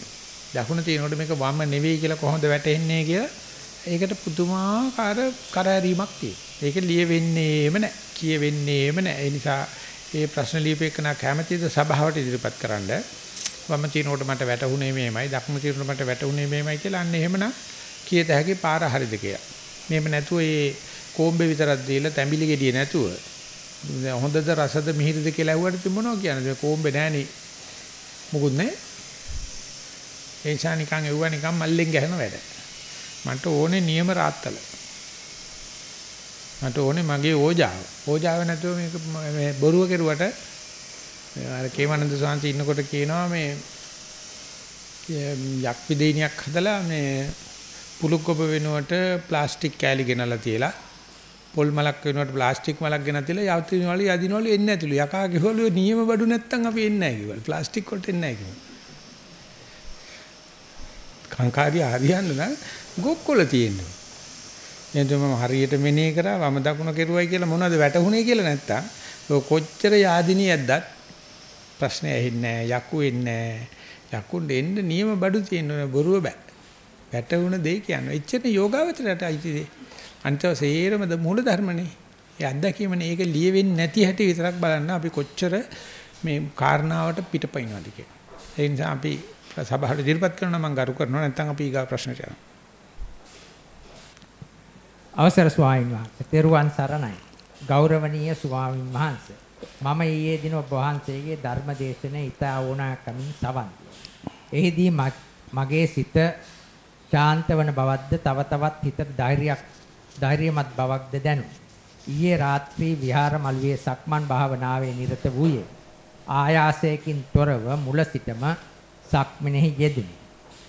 දකුණ තියෙනකොට මේක වම් නෙවෙයි කියලා කොහොමද වැටෙන්නේ කියලා ඒකට පුදුමාකාර කරදරීමක් තියෙනවා. ඒක ලියවෙන්නේම නැහැ. කියවෙන්නේම නැහැ. ඒ නිසා මේ ප්‍රශ්න ලියපෙකන කැමැතිද සභාවට ඉදිරිපත් කරන්න. වම් තියෙනකොට මට වැටුනේ මේමයි, දකුණ තියෙනකොට මට වැටුනේ මේමයි කියලා අන්න එහෙමනම් කීයද හැකි පාර හරිද කියලා. මේව නැතුව ඒ කොම්බේ විතරක් දීලා තැඹිලි ගෙඩිය නැතුව හොඳද රසද මිහිරිද කියලා ඇහුවට තිබුණා කියන්නේ කොම්බේ නෑනේ. මොකුත් නෑ. ඒ නිසා නිකන් එව්වා නිකන් මල්ලෙන් ගැහෙන වැඩ. මට ඕනේ නියම රාත්තල. මට ඕනේ මගේ ඕජාව. ඕජාව නැතුව මේක මේ බොරුව කෙරුවට අර කේමනන්ද සාන්ති ඉන්නකොට කියනවා මේ යක් විදේනියක් හදලා මේ පුලුක්කොබ වෙනුවට ප්ලාස්ටික් කෑලි ගෙනලා තියලා පොල් මලක් වෙනුවට ප්ලාස්ටික් මලක් ගෙනත් තියලා යවතිනවලු යදිනවලු එන්නේ නැතිලු යකා ගෙවලු නියම බඩු නැත්තම් අපි එන්නේ නැහැ කිව්වලු ප්ලාස්ටික් වලට එන්නේ නැහැ කිව්වා කාංකාරිය හරියන්න නම් ගොක්කොල තියෙනවා. එතකොට මම හරියට මෙනේ කරා වම දකුණ කෙරුවයි කියලා මොනවද වැටහුනේ කියලා නැත්තම් ඔය කොච්චර yaadini යද්දත් ප්‍රශ්නේ ඇහෙන්නේ නැහැ යකු එන්නේ නැහැ. යකුන්ට එන්න නියම බඩු තියෙනවා බොරුව බෑ. වැටුණ දෙය කියනවා එච්චර යෝගාවචරයට අයිති දෙය අනිතව සේරම ද මූල ධර්මනේ. ඒ අත්දැකීමනේ ඒක ලියෙන්නේ නැති හැටි විතරක් බලන්න අපි කොච්චර මේ කාරණාවට පිටපයින්වද කියලා. ඒ නිසා අපි සභාවට ඉදිරිපත් කරනවා මම ගරු කරනවා. නැත්නම් අපි ඊගා ප්‍රශ්නට යනවා. අවසර ස්වාමීන් වහන්සේ තෙරුවන් සරණයි ගෞරවනීය ස්වාමීන් වහන්සේ මම ඊයේ දින ඔබ වහන්සේගේ ධර්ම දේශනාව ඉතා ඕනාකමින් සවන් එහිදී මගේ සිත ශාන්තවන බවක්ද තව තවත් හිතට ධෛර්යයක් ධෛර්යමත් බවක්ද දැනුනි. ඊයේ රාත්‍රී විහාර මළුවේ සක්මන් භාවනාවේ නිරත වූයේ ආයාසයෙන් තොරව මුල සිටම සක්මනේහි යෙදුනි.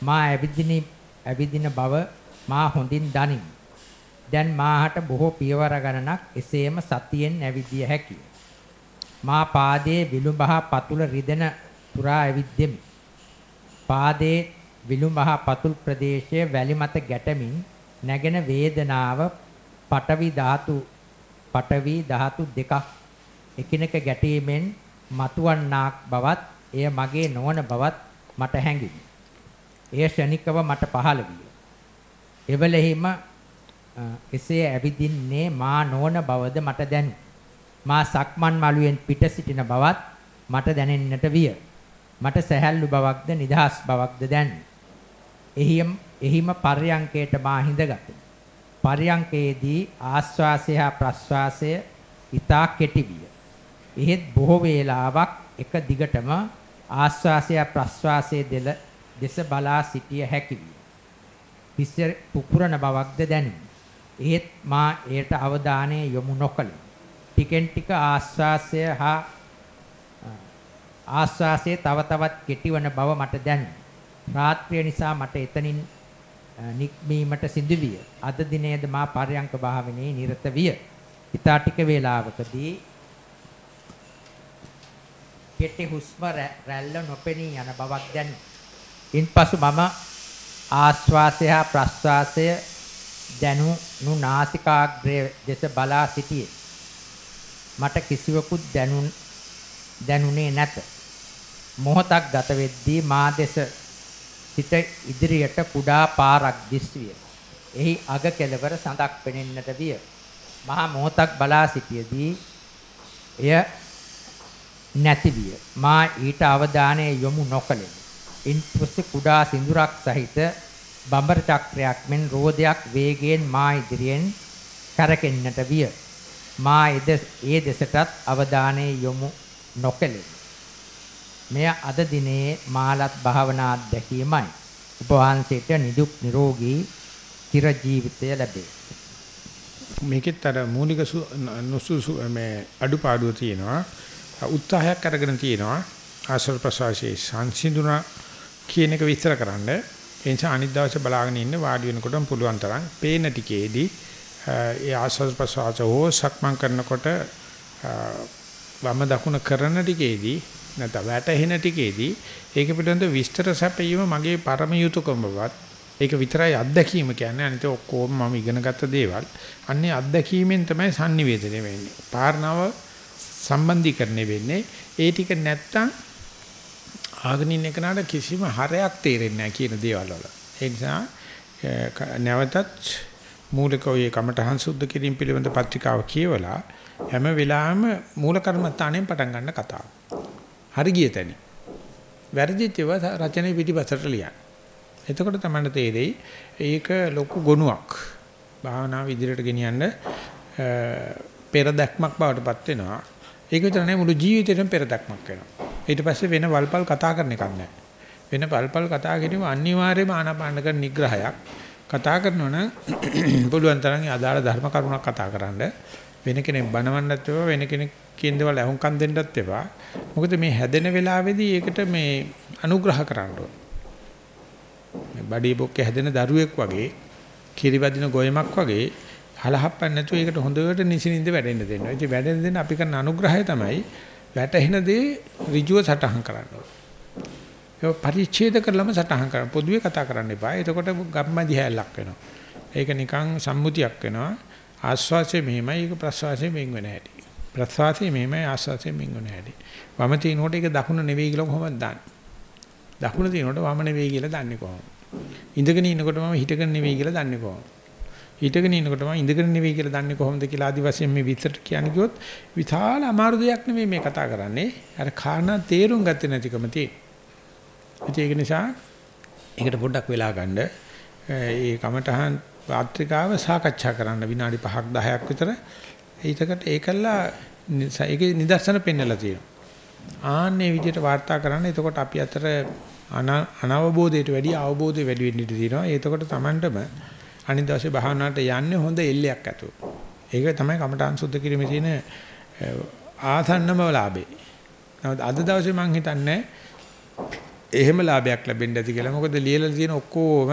මා ඇවිදින ඇවිදින බව මා හොඳින් දනිමි. දැන් මාහට බොහෝ පියවර ගණනක් එසේම සතියෙන් ඇවිදිය හැකිය. මා පාදයේ විලුඹහා පතුල රිදෙන පුරා ඇවිද්දෙමි. පාදයේ විලුඹහා පතුල් ප්‍රදේශයේ වැලි මත ගැටමින් නැගෙන වේදනාව පටවි ධාතු පටවි ධාතු දෙකක් එකිනෙක ගැටීමෙන් මතුවන්නාක් බවත් එය මගේ නොවන බවත් මට හැඟිනි. එය ෂණිකව මට පහළ විය. එවලෙහිම එසේ ඇවිදින්නේ මා නොවන බවද මට දැනුනි. මා සක්මන් මළුවෙන් පිට සිටින බවත් මට දැනෙන්නට විය. මට සැහැල්ලු බවක්ද නිදහස් බවක්ද දැනුනි. එහිම එහිම පර්යංකයට මා හිඳගත්තා. පර්යංකයේදී ආස්වාසය හා ප්‍රස්වාසය ඊතා කෙටි විය. එහෙත් බොහෝ වේලාවක් එක දිගටම ආස්වාසය ප්‍රස්වාසයේ දෙල දෙස බලා සිටිය හැකි විය. හිස් පුපුරන බවක්ද දැනුනි. එහෙත් මා එයට අවධානය යොමු නොකළෙමි. ටිකෙන් ටික ආස්වාසය හා ආස්වාසයේ තව තවත් කෙටිවන බව මට දැනුනි. රාත්‍රිය නිසා මට එතනින් නික්මීමට සිදු විය. අද දිනේද මා පරයන්ක භාවනයේ නිරත විය. ඊතා ටික වේලාවකදී කෙටි හුස්ම රැල්ල නොපෙනී යන බවක් දැනුනි. ඉන්පසු මම ආස්වාසය හා ප්‍රස්වාසය දැනුණු නාසිකාග්‍රය දෙස බලා සිටියේ. මට කිසිවකුත් දැනුන් දැනුනේ නැත. මොහොතක් ගත වෙද්දී මා දෙස සිට ඉදිරියට කුඩා පාරක් දිස්විය. එහි අග කෙළවර සඳක් පෙනෙන්නට විය. මහා මොහොතක් බලා සිටියේදී එය නැති විය. මා ඊට අවධානය යොමු නොකළෙමි. ඉන්පසු කුඩා සිඳුරක් සහිත බඹර චක්‍රයක් මෙන් රෝදයක් වේගයෙන් මා ඉදිරියෙන් කරකෙන්නට විය. මා ඒ දෙසටත් අවධානය යොමු නොකළෙමි. මෙය අද දිනේ මාලත් භාවනා අත්දැකීමයි. ඔබ වහන්සේට නිදුක් නිරෝගී චිර ජීවිතය ලැබේ. මේකෙත් අර මූලික නුසුසු මේ අඩුපාඩුව තියෙනවා. උත්සාහයක් අරගෙන තියෙනවා. ආශ්‍රව ප්‍රසවාසයේ සංසිඳුණා කියන එක විස්තර කරන්න. ඒ නිසා අනිත් දවසේ බලාගෙන ඉන්න වාඩි වෙනකොටම පුළුවන් තරම් පේන ටිකේදී ඒ ආශ්‍රව ප්‍රසවාස හෝ සක්මන් කරනකොට වම දකුණ කරන ටිකේදී නැත්නම් වැටෙන ටිකේදී ඒක පිළිබඳ විස්තර සැපයීම මගේ පරම යුතුයකම බවත් ඒක විතරයි අත්දැකීම කියන්නේ. අනිත ඔක්කොම මම ඉගෙනගත්ත දේවල්. අන්නේ අත්දැකීමෙන් තමයි sannivedana වෙන්නේ. පාරණව සම්බන්ධීකරණය වෙන්නේ. ඒ ටික නැත්තම් ආගනින් එකනට කිසිම හරයක් තේරෙන්නේ නැහැ කියන දේවල් වල ඒ නිසා නැවතත් මූලික ඔය කමඨහං සුද්ධ කිරීම පිළිබඳ පත්‍රිකාව කියවලා හැම වෙලාවෙම මූල කර්මස්ථානයෙන් පටන් ගන්න කතාව. හරි ගිය තැන. වැරදිච්ච ඒවා රචනයේ පිටිපසට ලියන්න. එතකොට තමයි තේරෙයි ඒක ලොකු ගුණයක්. භාවනාව ඉදිරියට ගෙනියන්න පෙර දැක්මක් බවට පත් වෙනවා. ඒක විතර නෙවෙයි මුළු ජීවිතේටම පෙර දැක්මක් වෙනවා. ඊට පස්සේ වෙන වල්පල් කතා කරන එකක් නැහැ. වෙන වල්පල් කතා කිරීම අනිවාර්යයෙන්ම ආනාපාන කරන නිග්‍රහයක්. කතා කරනවා නම් පුළුවන් තරම් අදාළ ධර්ම කරුණක් කතා කරන්න. වෙන කෙනෙක් බනවන්නත් එපා වෙන කෙනෙක් කියන දේවල් අහුම්කම් දෙන්නත් එපා. මොකද මේ හැදෙන වෙලාවේදී ඒකට මේ අනුග්‍රහ කරන්න ඕන. මේ බඩේ පොක්කේ හැදෙන දරුවෙක් වගේ කිරිවැදින ගොයමක් වගේ හලහප්පන්න නැතුව ඒකට හොඳට නිසින්ින්ද වැඩෙන්න දෙන්න. ඉතින් වැඩෙන්න දෙන්න අපි කරන අනුග්‍රහය තමයි වැටෙන දේ ඍජුව සටහන් කරන්න ඕන. ඒක පරිච්ඡේද කරලම සටහන් කරන්න. පොදුවේ කතා කරන්න එපා. එතකොට ගම්මැදි හැලක් වෙනවා. ඒක නිකන් සම්මුතියක් වෙනවා. ආස්වාසය මෙහෙමයි ඒක ප්‍රස්වාසය මෙන් වෙන හැටි. ප්‍රස්වාසය මෙහෙමයි ආස්වාසය මෙන් වෙන හැටි. වම තිනකොට ඒක දකුණ නෙවෙයි කියලා කොහොමද දන්නේ? දකුණ තිනකොට වම නෙවෙයි කියලා දන්නේ කොහොමද? ඉඳගෙන ඉන්නකොට මම හිටගෙන නෙවෙයි කියලා දන්නේ කොහොමද? හිටගෙන ඉන්නකොට මම ඉඳගෙන නෙවෙයි කියලා දන්නේ කොහොමද කියලා ආදි වශයෙන් මේ විතර කියන්නේ කිව්වොත් විශාල අමාරු දෙයක් නෙවෙයි මේ කතා කරන්නේ. අර කාරණා තේරුම් ගත්තේ නැතිකම තියෙන. ඒක නිසා ඒකට පොඩ්ඩක් වෙලා ගන්න. ඒ කමටහන් වාත්‍රිකාව සාකච්ඡා කරන්න විනාඩි 5ක් 10ක් විතර. ඒකට ඒකල්ලා ඒකේ නිදර්ශන පෙන්වලා තියෙනවා. ආන්නේ විදිහට වාර්තා කරන්න. එතකොට අපි අතර අනවබෝධයට වැඩිය අවබෝධය වැඩි වෙන්න ඉඩ තියෙනවා. එතකොට Tamanටම අනිත් දවසේ භාවනාවට යන්නේ හොඳ එල්ලයක් ඇතුව. ඒක තමයි කමඨාන් සුද්ධ කිරීමේ තියෙන ආසන්නම ලාභේ. නමුත් අද දවසේ මම හිතන්නේ එහෙම ලාභයක් ලැබෙන්න ඇති කියලා. මොකද ලියලා තියෙන ඔක්කොම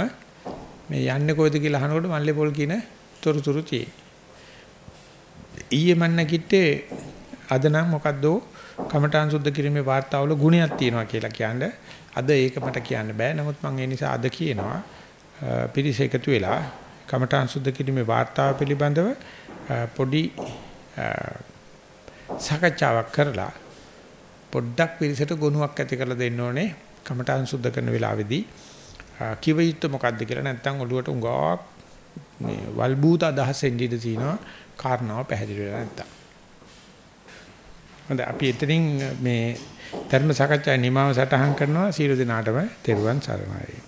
මේ යන්නේ කොයිද කියලා අහනකොට මල්ලේ පොල් කියන තොරතුරු තියෙයි. ඊයේ මන්න කිට්ටේ අද නම් මොකද්ද කමඨාන් සුද්ධ කිරීමේ වාර්තාවල ගුණයක් තියෙනවා කියලා කියන්නේ. අද ඒක මට කියන්න බෑ. නමුත් මම ඒ නිසා අද කියනවා පිරිස එකතු වෙලා කමඨාන් සුද්ධ කිරීමේ වාර්තාව පිළිබඳව පොඩි සාකච්ඡාවක් කරලා පොඩ්ඩක් පිරිසට ගුණයක් ඇති කරලා දෙන්න ඕනේ කමඨාන් සුද්ධ කරන වෙලාවේදී කිව යුත්තේ මොකද්ද කියලා නැත්නම් ඔළුවට උඟාවක් මේ වල්බූත අදහස් එන්න ඉඩ තියෙනවා කාරණාව පැහැදිලි වෙලා නැත්තම්. හොඳයි අපි එතනින් මේ ධර්ම සාකච්ඡා නිමාව සටහන් කරනවා සියලු දෙනාටම තෙරුවන් සරණයි.